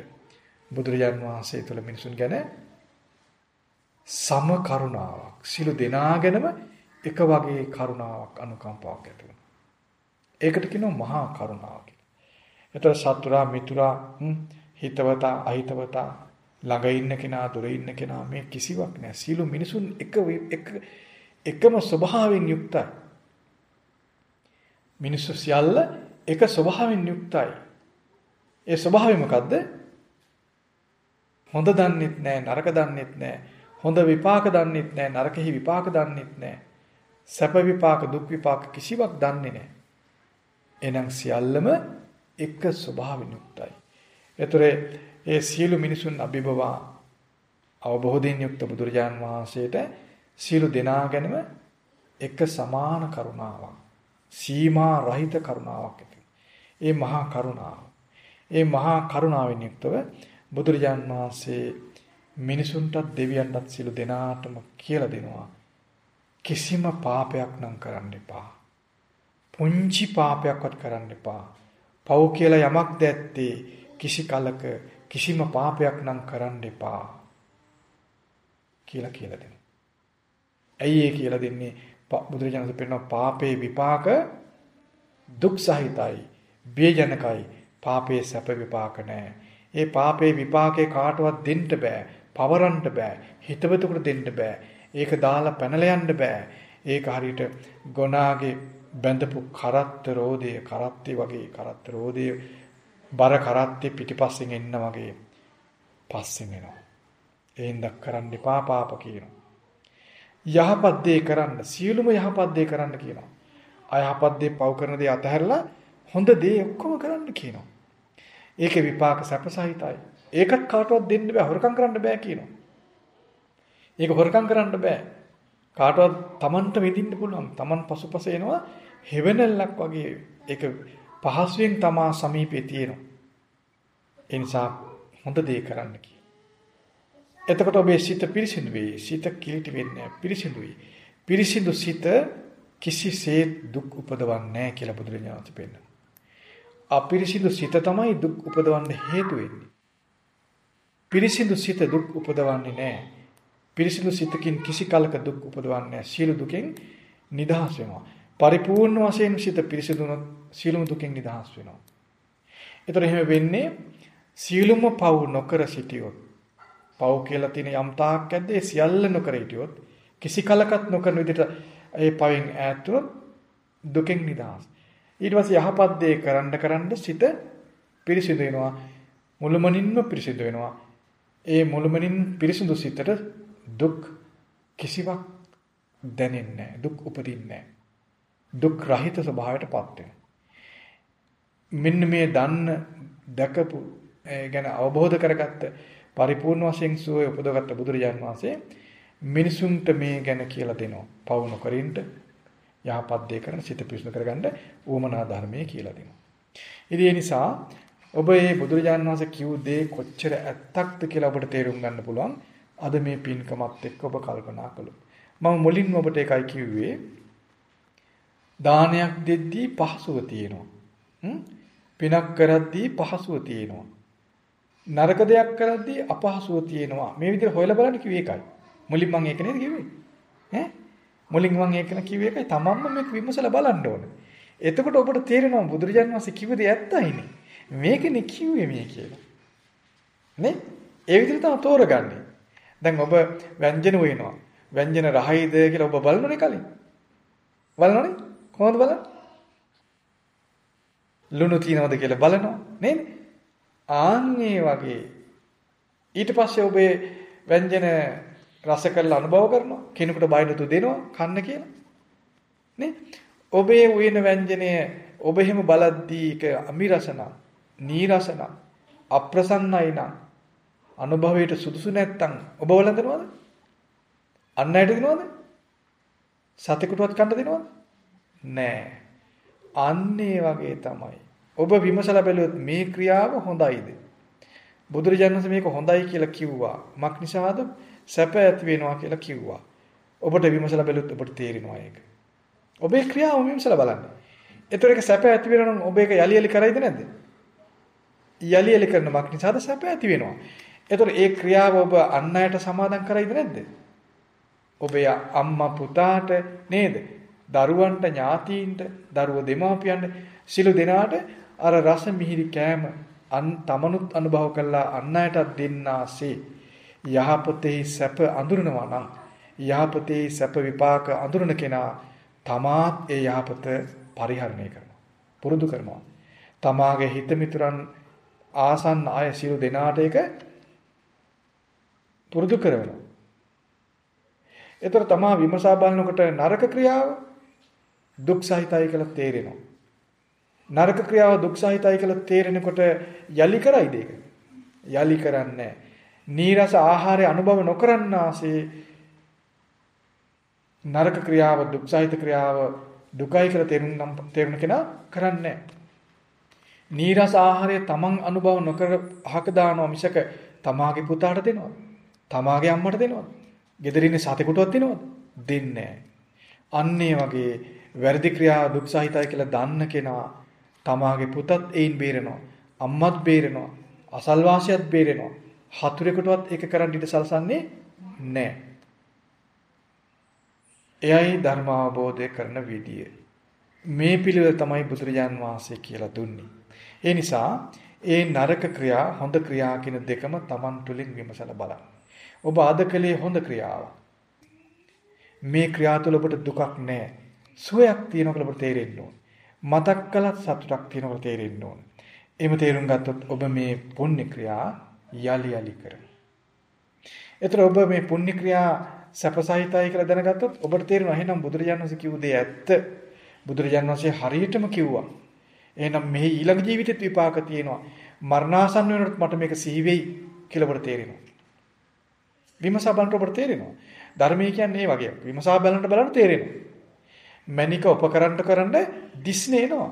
බුදුරජාන් වහන්සේ තුළ මිනිසුන් ගැන සම කරුණාවක් සිළු දෙනා ගැනම එක වගේ කරුණාවක් අනුකම්පාවක් ඇති ඒකට කියනවා මහා කරුණාව කියලා. ඒතර සතුරා මිතුරා හිතවතා අහිතවතා ළඟ ඉන්න කෙනා දුර ඉන්න කෙනා මේ කිසිවක් නෑ. සීළු මිනිසුන් එක එක එකම ස්වභාවයෙන් යුක්තයි. මිනිස්සු සියල්ල එක ස්වභාවයෙන් යුක්තයි. ඒ ස්වභාවය මොකද්ද? හොඳ දන්නෙත් නෑ නරක දන්නෙත් නෑ. හොඳ විපාක දන්නෙත් නෑ නරකෙහි විපාක දන්නෙත් නෑ. සැප විපාක දුක් විපාක කිසිවක් දන්නේ නෑ. එහෙනම් සියල්ලම එක ස්වභාවයෙන් යුක්තයි. ඒතරේ ඒ සියලු මිනිසුන් අභිභවා අවබෝධයෙන් යුක්ත බුදුරජාන් වහන්සේට සියලු දෙනා ගැනම එක සමාන කරුණාවක් සීමා රහිත කරුණාවක් ඇති. ඒ මහා කරුණාව. ඒ මහා කරුණාවෙන් යුක්තව බුදුරජාන් වහන්සේ මිනිසුන්ටත් දෙවියන්ටත් සියලු දෙනාටම කියලා දෙනවා. කිසිම පාපයක් නම් කරන්න එපා. පුංචි පාපයක්වත් කරන්න එපා. පව් කියලා යමක් දැත්තේ කිසි කලක කිසිම පාපයක් නම් කරන්න එපා කියලා කියලා දෙනවා. ඇයි ඒ කියලා දෙන්නේ? බුදුරජාණන් පෙන්නන පාපේ විපාක දුක් සහිතයි, බියජනකයි. පාපේ සැප විපාක නැහැ. ඒ පාපේ විපාකේ කාටවත් දෙන්න බෑ. පවරන්න බෑ. හිතවතෙකුට දෙන්න බෑ. ඒක දාලා පැනලා යන්න බෑ. ඒක හරියට ගොනාගේ බැඳපු කරත්ත රෝදය කරත්තේ වගේ කරත්ත රෝදය බර කරත්තේ පිටිපස්සෙන් එන්න වගේ පස්සෙන් එනවා. එහෙන් දක් කරන්න එපා පාප කියනවා. යහපත් දේ කරන්න සියලුම යහපත් දේ කරන්න කියනවා. අයහපත් දේ පව් කරන දේ අතහැරලා හොඳ දේ ඔක්කොම කරන්න කියනවා. ඒකේ විපාක සැපසහිතයි. ඒකත් කාටවත් දෙන්න බෑ හොරකම් කරන්න බෑ කියනවා. ඒක හොරකම් කරන්න බෑ. කාටවත් Tamanට විඳින්න පුළුවන්. Taman පසුපස එනවා හෙවණල්ලක් වගේ ඒක පහසුවෙන් තමා සමීපේ තියෙනවා. ඒ නිසා හොඳ දේ කරන්න කි. එතකොට ඔබේ සිත පිරිසිදු වෙයි. සිත කිලිටි වෙන්නේ පිරිසිදුයි. පිරිසිදු සිත කිසිසේත් දුක් උපදවන්නේ නැහැ කියලා බුදුරජාණන් වහන්සේ පෙන්නනවා. අපිරිසිදු සිත තමයි දුක් උපදවන්න හේතු වෙන්නේ. පිරිසිදු සිත දුක් උපදවන්නේ නැහැ. පිරිසිදු සිතකින් කිසි කලක දුක් උපදවන්නේ නැහැ. සියලු දුකෙන් නිදහස් වෙනවා. පරිපූර්ණ වශයෙන් සිත පිරිසිදුනොත් සියලුම දුකෙන් නිදහස් වෙනවා. ඒතර එහෙම වෙන්නේ සියලුම පව් නොකර සිටියොත් පව් කියලා තියෙන යම් තාක් ඇද්ද ඒ සියල්ල නොකර හිටියොත් කිසි කලකත් නොකරන විදිහට ඒ පවෙන් ඈත් දුකෙන් නිදහස්. ඊට පස්සේ යහපත් දේ කරන්න කරන්න සිත පිරිසිදු වෙනවා. මුළුමනින්ම පිරිසිදු වෙනවා. ඒ මුළුමනින් පිරිසිදු සිතට දුක් කිසිවක් දැනෙන්නේ නැහැ. දුක් උපදින්නේ නැහැ. දුක් රහිත ස්වභාවයටපත් වෙනවා. මෙන්න මේ දන්න දැකපු ගැන අවබෝධ කරගත්ත පරිපූර්ණ වශයෙන් සුවය උපදවගත්ත බුදුරජාන් වහන්සේ මිනිසුන්ට මේ ගැන කියලා දෙනවා. පවු නොකරින්ට යහපත් දේ කරන සිත පිරිසුදු කරගන්න ඌමනා ධර්මයේ කියලා දෙනවා. ඉතින් ඒ නිසා ඔබ මේ බුදුරජාන් වහන්සේ කිව් දේ කොච්චර ඇත්තක්ද කියලා ඔබට තේරුම් ගන්න පුළුවන්. අද මේ පින්කමත් එක්ක ඔබ කල්පනා කළොත්. මම මුලින්ම ඔබට එකයි කිව්වේ දානයක් දෙද්දී පහසුව තියෙනවා. පිනක් කරද්දී පහසුව තියෙනවා. නරක දෙයක් කරද්දී අපහසුව තියෙනවා. මේ විදිහට හොයලා බලන්න කිව්වේ ඒකයි. මුලින් මම ඒක නේද කිව්වේ? ඈ මුලින් මම ඒක කිව්වේ ඒකයි. තමන්ම මේක විමසලා බලන්න ඕනේ. එතකොට ඔබට තේරෙනවා බුදුරජාණන් වහන්සේ කිව්ව දේ ඇත්තයිනේ. මේකනේ කිව්වේ මේ කියලා. නේ? ඒ විදිහට තමයි තෝරගන්නේ. දැන් ඔබ ව්‍යංජන වෙනවා. ව්‍යංජන රහයිද කියලා ඔබ බලනනේ කලින්. බලනනේ? කොහොමද බලන්නේ? ලුණු තියනවද කියලා බලනවා නේද? ආන්නේ වගේ. ඊට පස්සේ ඔබේ ව්‍යංජන රස කරලා අනුභව කරනවා කෙනෙකුට බයිනතු දෙනවා කන්න කියලා. නේ ඔබේ උයන ව්‍යංජනය ඔබ එහෙම බලද්දී ඒක අමිරසනම් නීරසනම් අප්‍රසන්නයි නම් අනුභවයට සුදුසු නැත්තම් ඔබ වළඳනවද? අන්න ඇයට දෙනවද? සතෙකුටවත් කන්න දෙනවද? නෑ. අන්නේ වගේ තමයි. ඔබ විමසලා බැලුවොත් මේ ක්‍රියාව හොඳයිද? බුදුරජාණන් වහන්සේ මේක හොඳයි කියලා කිව්වා. මක් නිසාද? සැප ඇති වෙනවා කියලා කිව්වා. ඔබට විමසලා බැලුවොත් ඔබට තේරෙනවා ඒක. ඔබේ ක්‍රියාව විමසලා බලන්න. ඒතර ඒක සැප ඇති වෙනවා නම් ඔබ ඒක යලි යලි කරයිද නැද්ද? යලි යලි කරන මක් නිසාද සැප ඇති වෙනවා. ඒතර ඒ ක්‍රියාව ඔබ අන් අයට සමාදම් කරයිද නැද්ද? ඔබේ අම්මා පුතාට නේද? දරුවන්ට ඥාතීන්ට දරුව දෙමාපියන්ට සිළු දෙනාට අර රස මිහිරි කෑම අන් තමනුත් අනුභව කළා අන් අයටත් දෙන්නාසේ යහපතේ සැප අඳුරනවා නම් යහපතේ සැප විපාක අඳුරන කෙනා තමාත් ඒ යහපත පරිහරණය කරනවා පුරුදු කරනවා තමාගේ හිත මිතුරන් ආසන්න අය සියලු දෙනාට ඒක පුරුදු කරනවා. ඒතර තමා විමසා බලනකොට නරක ක්‍රියාව දුක් සහිතයි කියලා තේරෙනවා. නරක ක්‍රියාව දුක් සහිතයි කියලා තේරෙනකොට යලි කරයිද ඒක? යලි කරන්නේ නීරස ආහාරය අනුභව නොකරන්නාසේ නරක ක්‍රියාව දුක් සහිත ක්‍රියාව දුකයි කියලා තේරුම් නම් තේරුණ කෙනා කරන්නේ නීරස ආහාරය තමන් අනුභව නොකර අහක දානවා මිසක තමාගේ පුතාට දෙනවද? තමාගේ අම්මට දෙනවද? ගෙදර ඉන්න සතෙකුටවත් දෙනවද? දෙන්නේ අන්නේ වගේ වැරදි ක්‍රියා දුක් සහිතයි කියලා දන්න කෙනා තමාගේ පුතත් ඒයින් බේරෙනවා. අම්මත් බේරෙනවා. අසල්වාසියත් බේරෙනවා. හතුරෙකුටවත් ඒක කරන්න ඉඩ සලසන්නේ නැහැ. එයයි ධර්ම අවබෝධය කරන විදිය. මේ පිළිවෙල තමයි බුදුරජාන් වහන්සේ කියලා දුන්නේ. ඒ නිසා ඒ නරක ක්‍රියා හොඳ ක්‍රියා කියන දෙකම Taman තුලින් විමසලා බලන්න. ඔබ අද කලේ හොඳ ක්‍රියාව. මේ ක්‍රියා තුළ ඔබට දුකක් නැහැ. සුවයක් තියෙනවා ඔබට තේරෙන්න ඕන. මතක් කළත් සතුටක් තියෙනවා තේරෙන්න ඕන. එහෙම තේරුම් ගත්තොත් ඔබ මේ පුණ්‍ය ක්‍රියා යලි යලි කරනවා. ඒතර ඔබ මේ පුණ්‍ය ක්‍රියා සැපසහිතයි කියලා දැනගත්තොත් ඔබට තේරෙනවා එහෙනම් බුදුරජාණන් වහන්සේ කිව්ව දේ ඇත්ත. බුදුරජාණන් වහන්සේ හරියටම කිව්වා. එහෙනම් මේ ඊළඟ ජීවිතෙත් විපාක තියෙනවා. මරණාසන්න වෙනකොට මට මේක සිහි වෙයි කියලා ඔබට තේරෙනවා. විමසා බලනකොට ඔබට තේරෙනවා. ධර්මයේ කියන්නේ මේ වගේ. විමසා බලනකොට බලනකොට තේරෙනවා. මණික උපකරණ කරන්න දිස්නේ එනවා.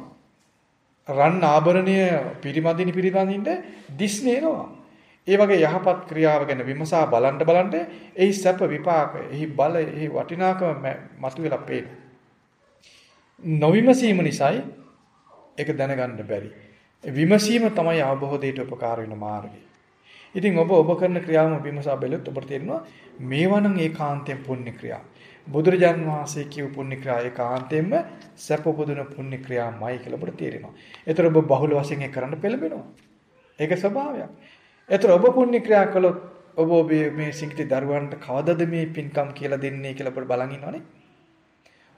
රන් ආභරණය පිරිමදින පිරිමදින්න දිස්නේ එනවා. ඒ වගේ යහපත් ක්‍රියාව ගැන විමසා බලන්න බලන්න එහි සැප විපාක, එහි බල, එහි වටිනාකම මතුවලා පේනවා. නොවිමසීම නිසායි ඒක දැනගන්න බැරි. විමසීම තමයි අවබෝධයට උපකාර වෙන මාර්ගය. ඉතින් ඔබ ඔබ කරන ක්‍රියාවම විමසා බැලුවොත් ඔබට තේරෙනවා මේවා නම් ඒකාන්තයෙන් පුණ්‍ය ක්‍රියා. බුදුරජාන් වහන්සේ කියපු පුණ්‍ය ක්‍රියා ඒකාන්තයෙන්ම සැප උපදින පුණ්‍ය ක්‍රියාමයි කියලා ඔබට තේරෙනවා. ඒතර ඔබ බහුල වශයෙන් ඒක කරන්න පෙළඹෙනවා. ඒක ස්වභාවයක්. ඒතර ඔබ පුණ්‍ය ක්‍රියා කළොත් ඔබ ඔබේ මේ සිංහිත දරුවන්ට කවදද මේ පින්කම් කියලා දෙන්නේ කියලා ඔබ බලන් ඉන්නවනේ.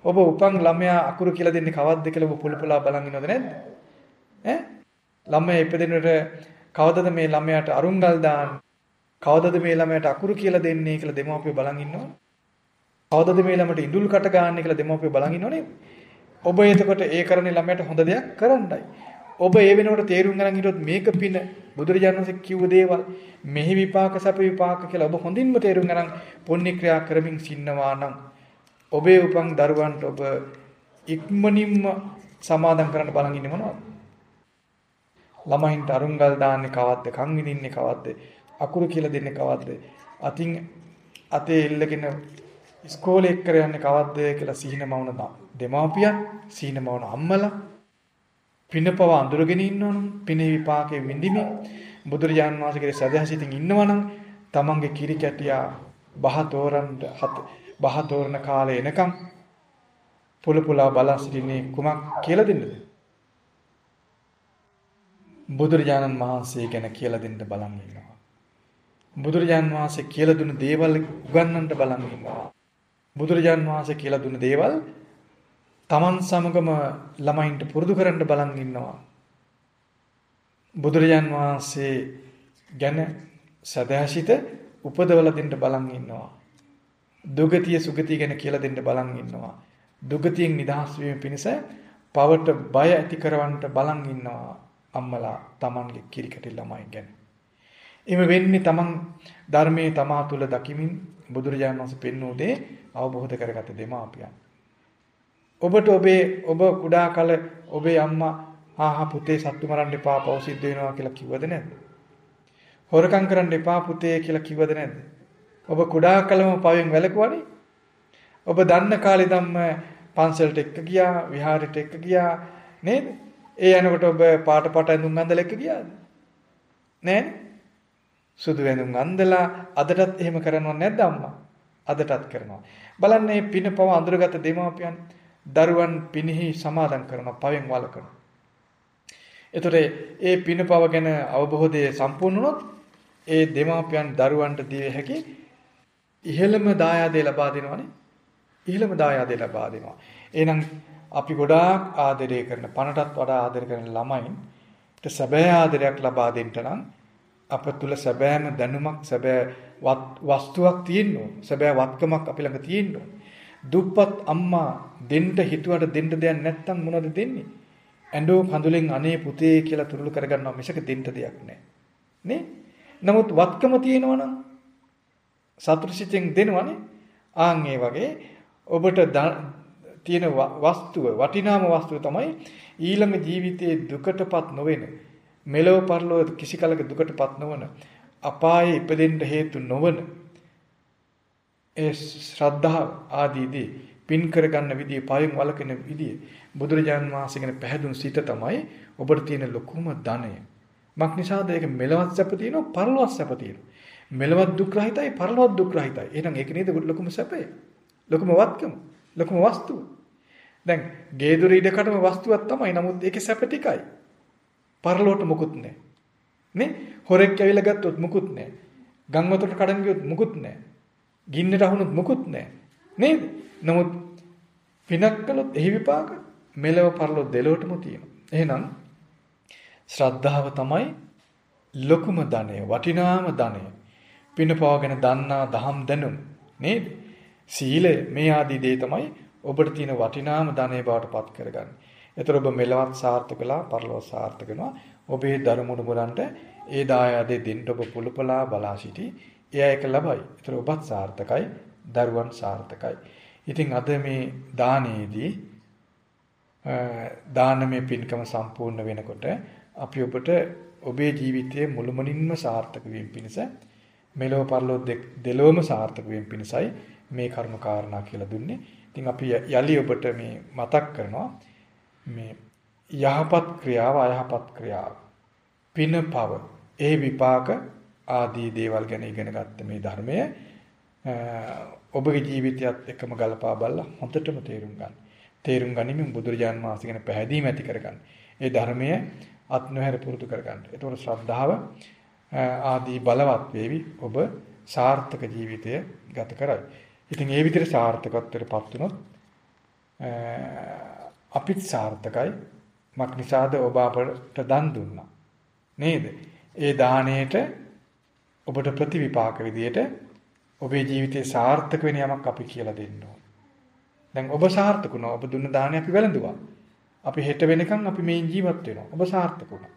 ඔබ උපන් ළමයා අකුරු කියලා දෙන්නේ කවද්ද කියලා ඔබ පුල පුලා බලන් ඉන්නවද නැද්ද? ඈ? ළමයා ඉපදෙනකොට කවදද මේ ළමයාට අරුංගල් දාන්නේ? කවදද මේ ළමයාට අකුරු කියලා දෙන්නේ කියලා දෙමව්පියෝ බලන් ඉන්නවද? කවදද මේ ළමයට ඉඳුල් කට ගන්න කියලා දෙමව්පියෝ බලන් ඉන්නවනේ. ඔබ එතකොට ඒ කරන්නේ ළමයට හොඳ දෙයක් කරන්නයි. ඔබ ඒ වෙනකොට තේරුම් ගන්න හිටියොත් මේක පින බුදුරජාණන් වහන්සේ කිව්ව දේවල් මෙහි විපාක සැප විපාක කියලා ඔබ හොඳින්ම තේරුම් ගන්න පුණ්‍ය ක්‍රියා කරමින් සින්නවා නම් ඔබේ උපන් දරුවන්ට ඔබ ඉක්මනින්ම සමාදම් කරන්න බලන් ඉන්නේ මොනවද? ළමයින්ට අරුංගල් දාන්නේ කවද්ද? කන් විදින්නේ කවද්ද? අකුරු කියලා දෙන්නේ කවද්ද? අතින් අතේ එල්ලගෙන ඉස්කෝලේ එක්ක යන්නේ කවද්ද කියලා සිහිනමවන දෙමාපියන්, සිහිනමවන අම්මලා පිනපව අඳුරගෙන ඉන්නවනම් පිනේ විපාකයේ විඳිමින් බුදුරජාන් වහන්සේගේ සදහසිතින් ඉන්නවනම් තමන්ගේ කිරි කැටියා බහ තෝරන්න හත බහ තෝරන කාලේ එනකම් පුල පුලා බලා සිටින්නේ කුමක් කියලා දෙන්නද? බුදුරජාණන් වහන්සේ ගැන කියලා දෙන්න බලන් ඉන්නවා. බුදුරජාණන් වහන්සේ කියලා දුන්න දේවල් උගන්වන්න බලන් ඉන්නවා. බුදුරජාණන් වහන්සේ කියලා දුන්න දේවල් Taman සමගම ළමයින්ට පුරුදු කරන්න බලන් ඉන්නවා. බුදුරජාන් වහන්සේ ගැන සදහසිත උපදවලා දෙන්න බලන් ඉන්නවා. දුගතිය සුගතිය ගැන කියලා දෙන්න බලන් ඉන්නවා. දුගතියෙන් නිදහස් වීම පිණිස පවට බය ඇති කරවන්න බලන් ඉන්නවා අම්මලා Tamanගේ කිරිකටි ළමයි ගැන. එimhe වෙන්නේ Taman ධර්මයේ තමා තුල දකිමින් බුදුරජාණන් වහන්සේ පෙන්වූ දේ අවබෝධ කරගත දෙමාපියන්. ඔබට ඔබේ ඔබ කුඩා කල ඔබේ අම්මා ආහා පුතේ සත්තු මරන්න එපා පව් සිද්ධ වෙනවා කියලා කිව්වද නැද්ද? හොරකම් කරන්න එපා පුතේ කියලා කිව්වද නැද්ද? ඔබ කුඩා කලම පවෙන් වැළකුවානේ. ඔබ දන්න කාලේ ධම්ම පන්සලට එක්ක ගියා, විහාරයට එක්ක ගියා නේද? ඒ යනකොට ඔබ පාට පාට ඇඳුම් අඳලා එක්ක ගියාද? නෑනේ. සුදු ඇඳුම් අඳලා අදටත් එහෙම කරනව නැද්ද අම්මා? අදටත් කරනවා. බලන්න මේ පින පව අඳුරගත දෙමාපියන් දරුවන් පිනෙහි සමාදන් කරනවා පවෙන් වළකනවා. එතකොට ඒ පිනපව ගැන අවබෝධය සම්පූර්ණ වුණොත් ඒ දෙමාපියන් දරුවන්ට දිය හැකි ඉහළම දායාදේ ලබා දෙනවනේ. ඉහළම දායාදේ ලබා දෙනවා. එහෙනම් අපි ගොඩාක් ආදරය කරන පණටත් වඩා ආදරය කරන ළමයින්ට සැබෑ ආදරයක් ලබා දෙන්න නම් අප තුල සැබෑම දැනුමක් සැබෑ වස්තුවක් තියෙන්න ඕන. සැබෑ වත්කමක් අපි ළඟ තියෙන්න ඕන. දුප්පත් අම්මා දෙන්න හිතුවට දෙන්න දෙයක් නැත්තම් මොනවද දෙන්නේ? ඇඬෝ කඳුලෙන් අනේ පුතේ කියලා තුරුළු කරගන්නවා මිසක දෙන්න දෙයක් නැහැ. නේ? නමුත් වත්කම තියෙනවනම් සතුටුසිතෙන් දෙනවනේ. ආන් ඒ වගේ ඔබට තියෙන වස්තුව වටිනාම වස්තුව තමයි ඊළඟ ජීවිතයේ දුකටපත් නොවෙන මෙලොව පරලොව කිසි කලක දුකටපත් නොවන අපායේ ඉපදෙන්න හේතු නොවන ඒ ශ්‍රද්ධාව ආදීදී පින් කරගන්න විදිය පයෙන් වලකින විදිය බුදුරජාන් වහන්සේගෙන පැහැදුණු සිත තමයි ඔබට තියෙන ලොකුම ධනය. මක් නිසාද ඒක මෙලවත් සැප තියෙනවා පරලොවත් සැප තියෙනවා. මෙලවත් දුක් රහිතයි පරලොවත් දුක් රහිතයි. එහෙනම් ඒක නේද ලොකුම සැපය. ලොකුම වත්කම. ලොකුම වස්තුව. දැන් ගේ දොර ඉඩකටම වස්තුවක් තමයි. නමුත් ඒකේ සැප ටිකයි. පරලොවට මොකුත් නැහැ. නේ? හොරෙක් ඇවිල්ලා ගත්තොත් මොකුත් නැහැ. ගම් වතුරට කඩන් ගියොත් මොකුත් නැහැ. ගින්නට අහුනොත් මොකුත් නැහැ. නේද? නමුත් පිනක් කළොත් එහි විපාක මෙලව පරලොව දෙලොවටම තියෙනවා. එහෙනම් ශ්‍රද්ධාව තමයි ලොකුම ධනය, වටිනාම ධනය. පින පවගෙන දන්නා දහම් දැනුම් නේද? සීලය මේ ආදී දේ තමයි ඔබට තියෙන වටිනාම ධනය බවට පත් කරගන්නේ. ඒතර ඔබ මෙලවත් සාර්ථක කළා, පරලොව සාර්ථක වෙනවා. ඔබේ ධර්මුණු මුලන්ට ඒ දායාදේ දෙන්න ඔබ පුලපලා බලා සිටි. එයා ඒක ලබයි. ඒතර ඔබත් සාර්ථකයි, දරුවන් සාර්ථකයි. ඉතින් අද මේ දානයේදී දානමය පින්කම සම්පූර්ණ වෙනකොට අපි ඔබට ඔබේ ජීවිතයේ මුළුමනින්ම සාර්ථක වීම පිණිස මෙලොව පරලොව දෙලොවම සාර්ථක වීම පිණිසයි මේ කර්ම කාරණා කියලා දුන්නේ. ඉතින් අපි යලි ඔබට මේ මතක් කරනවා මේ යහපත් ක්‍රියාව අයහපත් ක්‍රියාව පින පව ඒ විපාක ආදී දේවල් ගැන ඉගෙන ගත්ත මේ ධර්මය ඔබගේ ජීවිතයත් එක්කම ගලපා බලලා හොඳටම තේරුම් ගන්න. තේරුම් ගනිමින් බුදුරජාන් වහන්සේ ගැන පැහැදීම ඇති කරගන්න. ඒ ධර්මය අත් නොහැර පුරුදු කරගන්න. ඒතකොට ශ්‍රද්ධාව ආදී බලවත් වේවි. ඔබ සාර්ථක ජීවිතය ගත කරයි. ඉතින් ඒ විදිහට සාර්ථකත්වයටපත් වුණොත් අපිත් සාර්ථකයි. මක් නිසාද ඔබ අපට දන් දුන්නා. නේද? ඒ දාණයට ඔබට ප්‍රතිවිපාක විදියට ඔබේ ජීවිතේ සාර්ථක වෙන යමක් අපි කියලා දෙන්න ඕන. දැන් ඔබ සාර්ථක වුණා. ඔබ දුන්න දාණය අපි වැළඳුවා. අපි හෙට වෙනකන් අපි මේ ජීවත් වෙනවා. ඔබ සාර්ථක වුණා.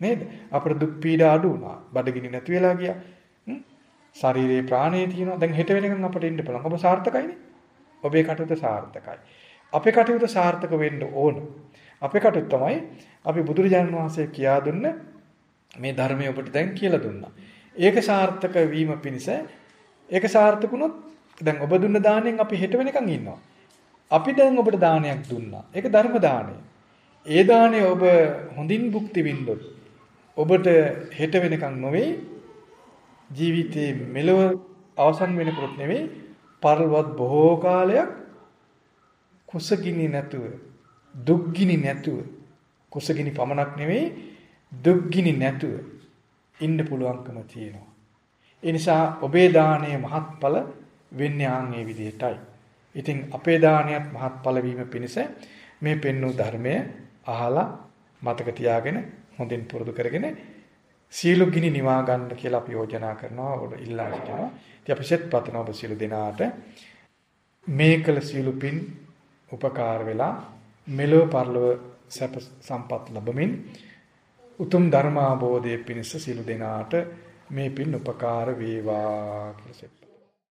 නේද? අපේ දුක් පීඩා අඩු වුණා. බඩගිනි නැති වෙලා ගියා. ශරීරේ ප්‍රාණය තියෙනවා. දැන් හෙට වෙනකන් අපිට ඉන්න පුළුවන්. ඔබ සාර්ථකයිනේ. ඔබේ කටයුතු සාර්ථකයි. අපේ කටයුතු සාර්ථක වෙන්න ඕන. අපේ කටයුතු තමයි අපි බුදුරජාණන් වහන්සේ කියා දුන්න මේ ධර්මය ඔබට දැන් කියලා දුන්නා. ඒක සාර්ථක වීම පිණිස ඒක සාර්ථක වුණොත් දැන් ඔබ දුන්න දාණයෙන් අපි හෙට වෙනකන් ඉන්නවා. අපි දැන් ඔබට දානයක් දුන්නා. ඒක ධර්ම දාණය. ඒ දාණය ඔබ හොඳින් භුක්ති විඳොත් ඔබට හෙට වෙනකන් නොවේ ජීවිතේ මෙලව අවසන් වෙනකොට නෙවෙයි පරලොවත් බොහෝ කාලයක් කුසගිනි නැතුව දුක්ගිනි නැතුව කුසගිනි පමණක් නෙවෙයි දුක්ගිනි නැතුව ඉන්න පුළුවන්කම තියෙනවා. ඒ නිසා ඔබේ දාණය මහත්ඵල වෙන්නේ ආන් මේ විදිහටයි. ඉතින් අපේ දානයත් මහත්ඵල වීම පිණිස මේ පෙන්වූ ධර්මය අහලා මතක තියාගෙන හොඳින් පුරුදු කරගෙන සීල ගිනි නිවා ගන්න කියලා අපි යෝජනා කරනවා ඔබ ඉල්ලා සිටිනවා. ඉතින් අපි සෙත් පතනවා ඔබ සීල දෙනාට මේකල සීල පින් උපකාර වෙලා මෙලොව පරලොව සැප සම්පත් ලැබමින් උතුම් ධර්මාබෝධයේ පිණිස සීල දෙනාට මේ පින් උපකාර වේවා කියලා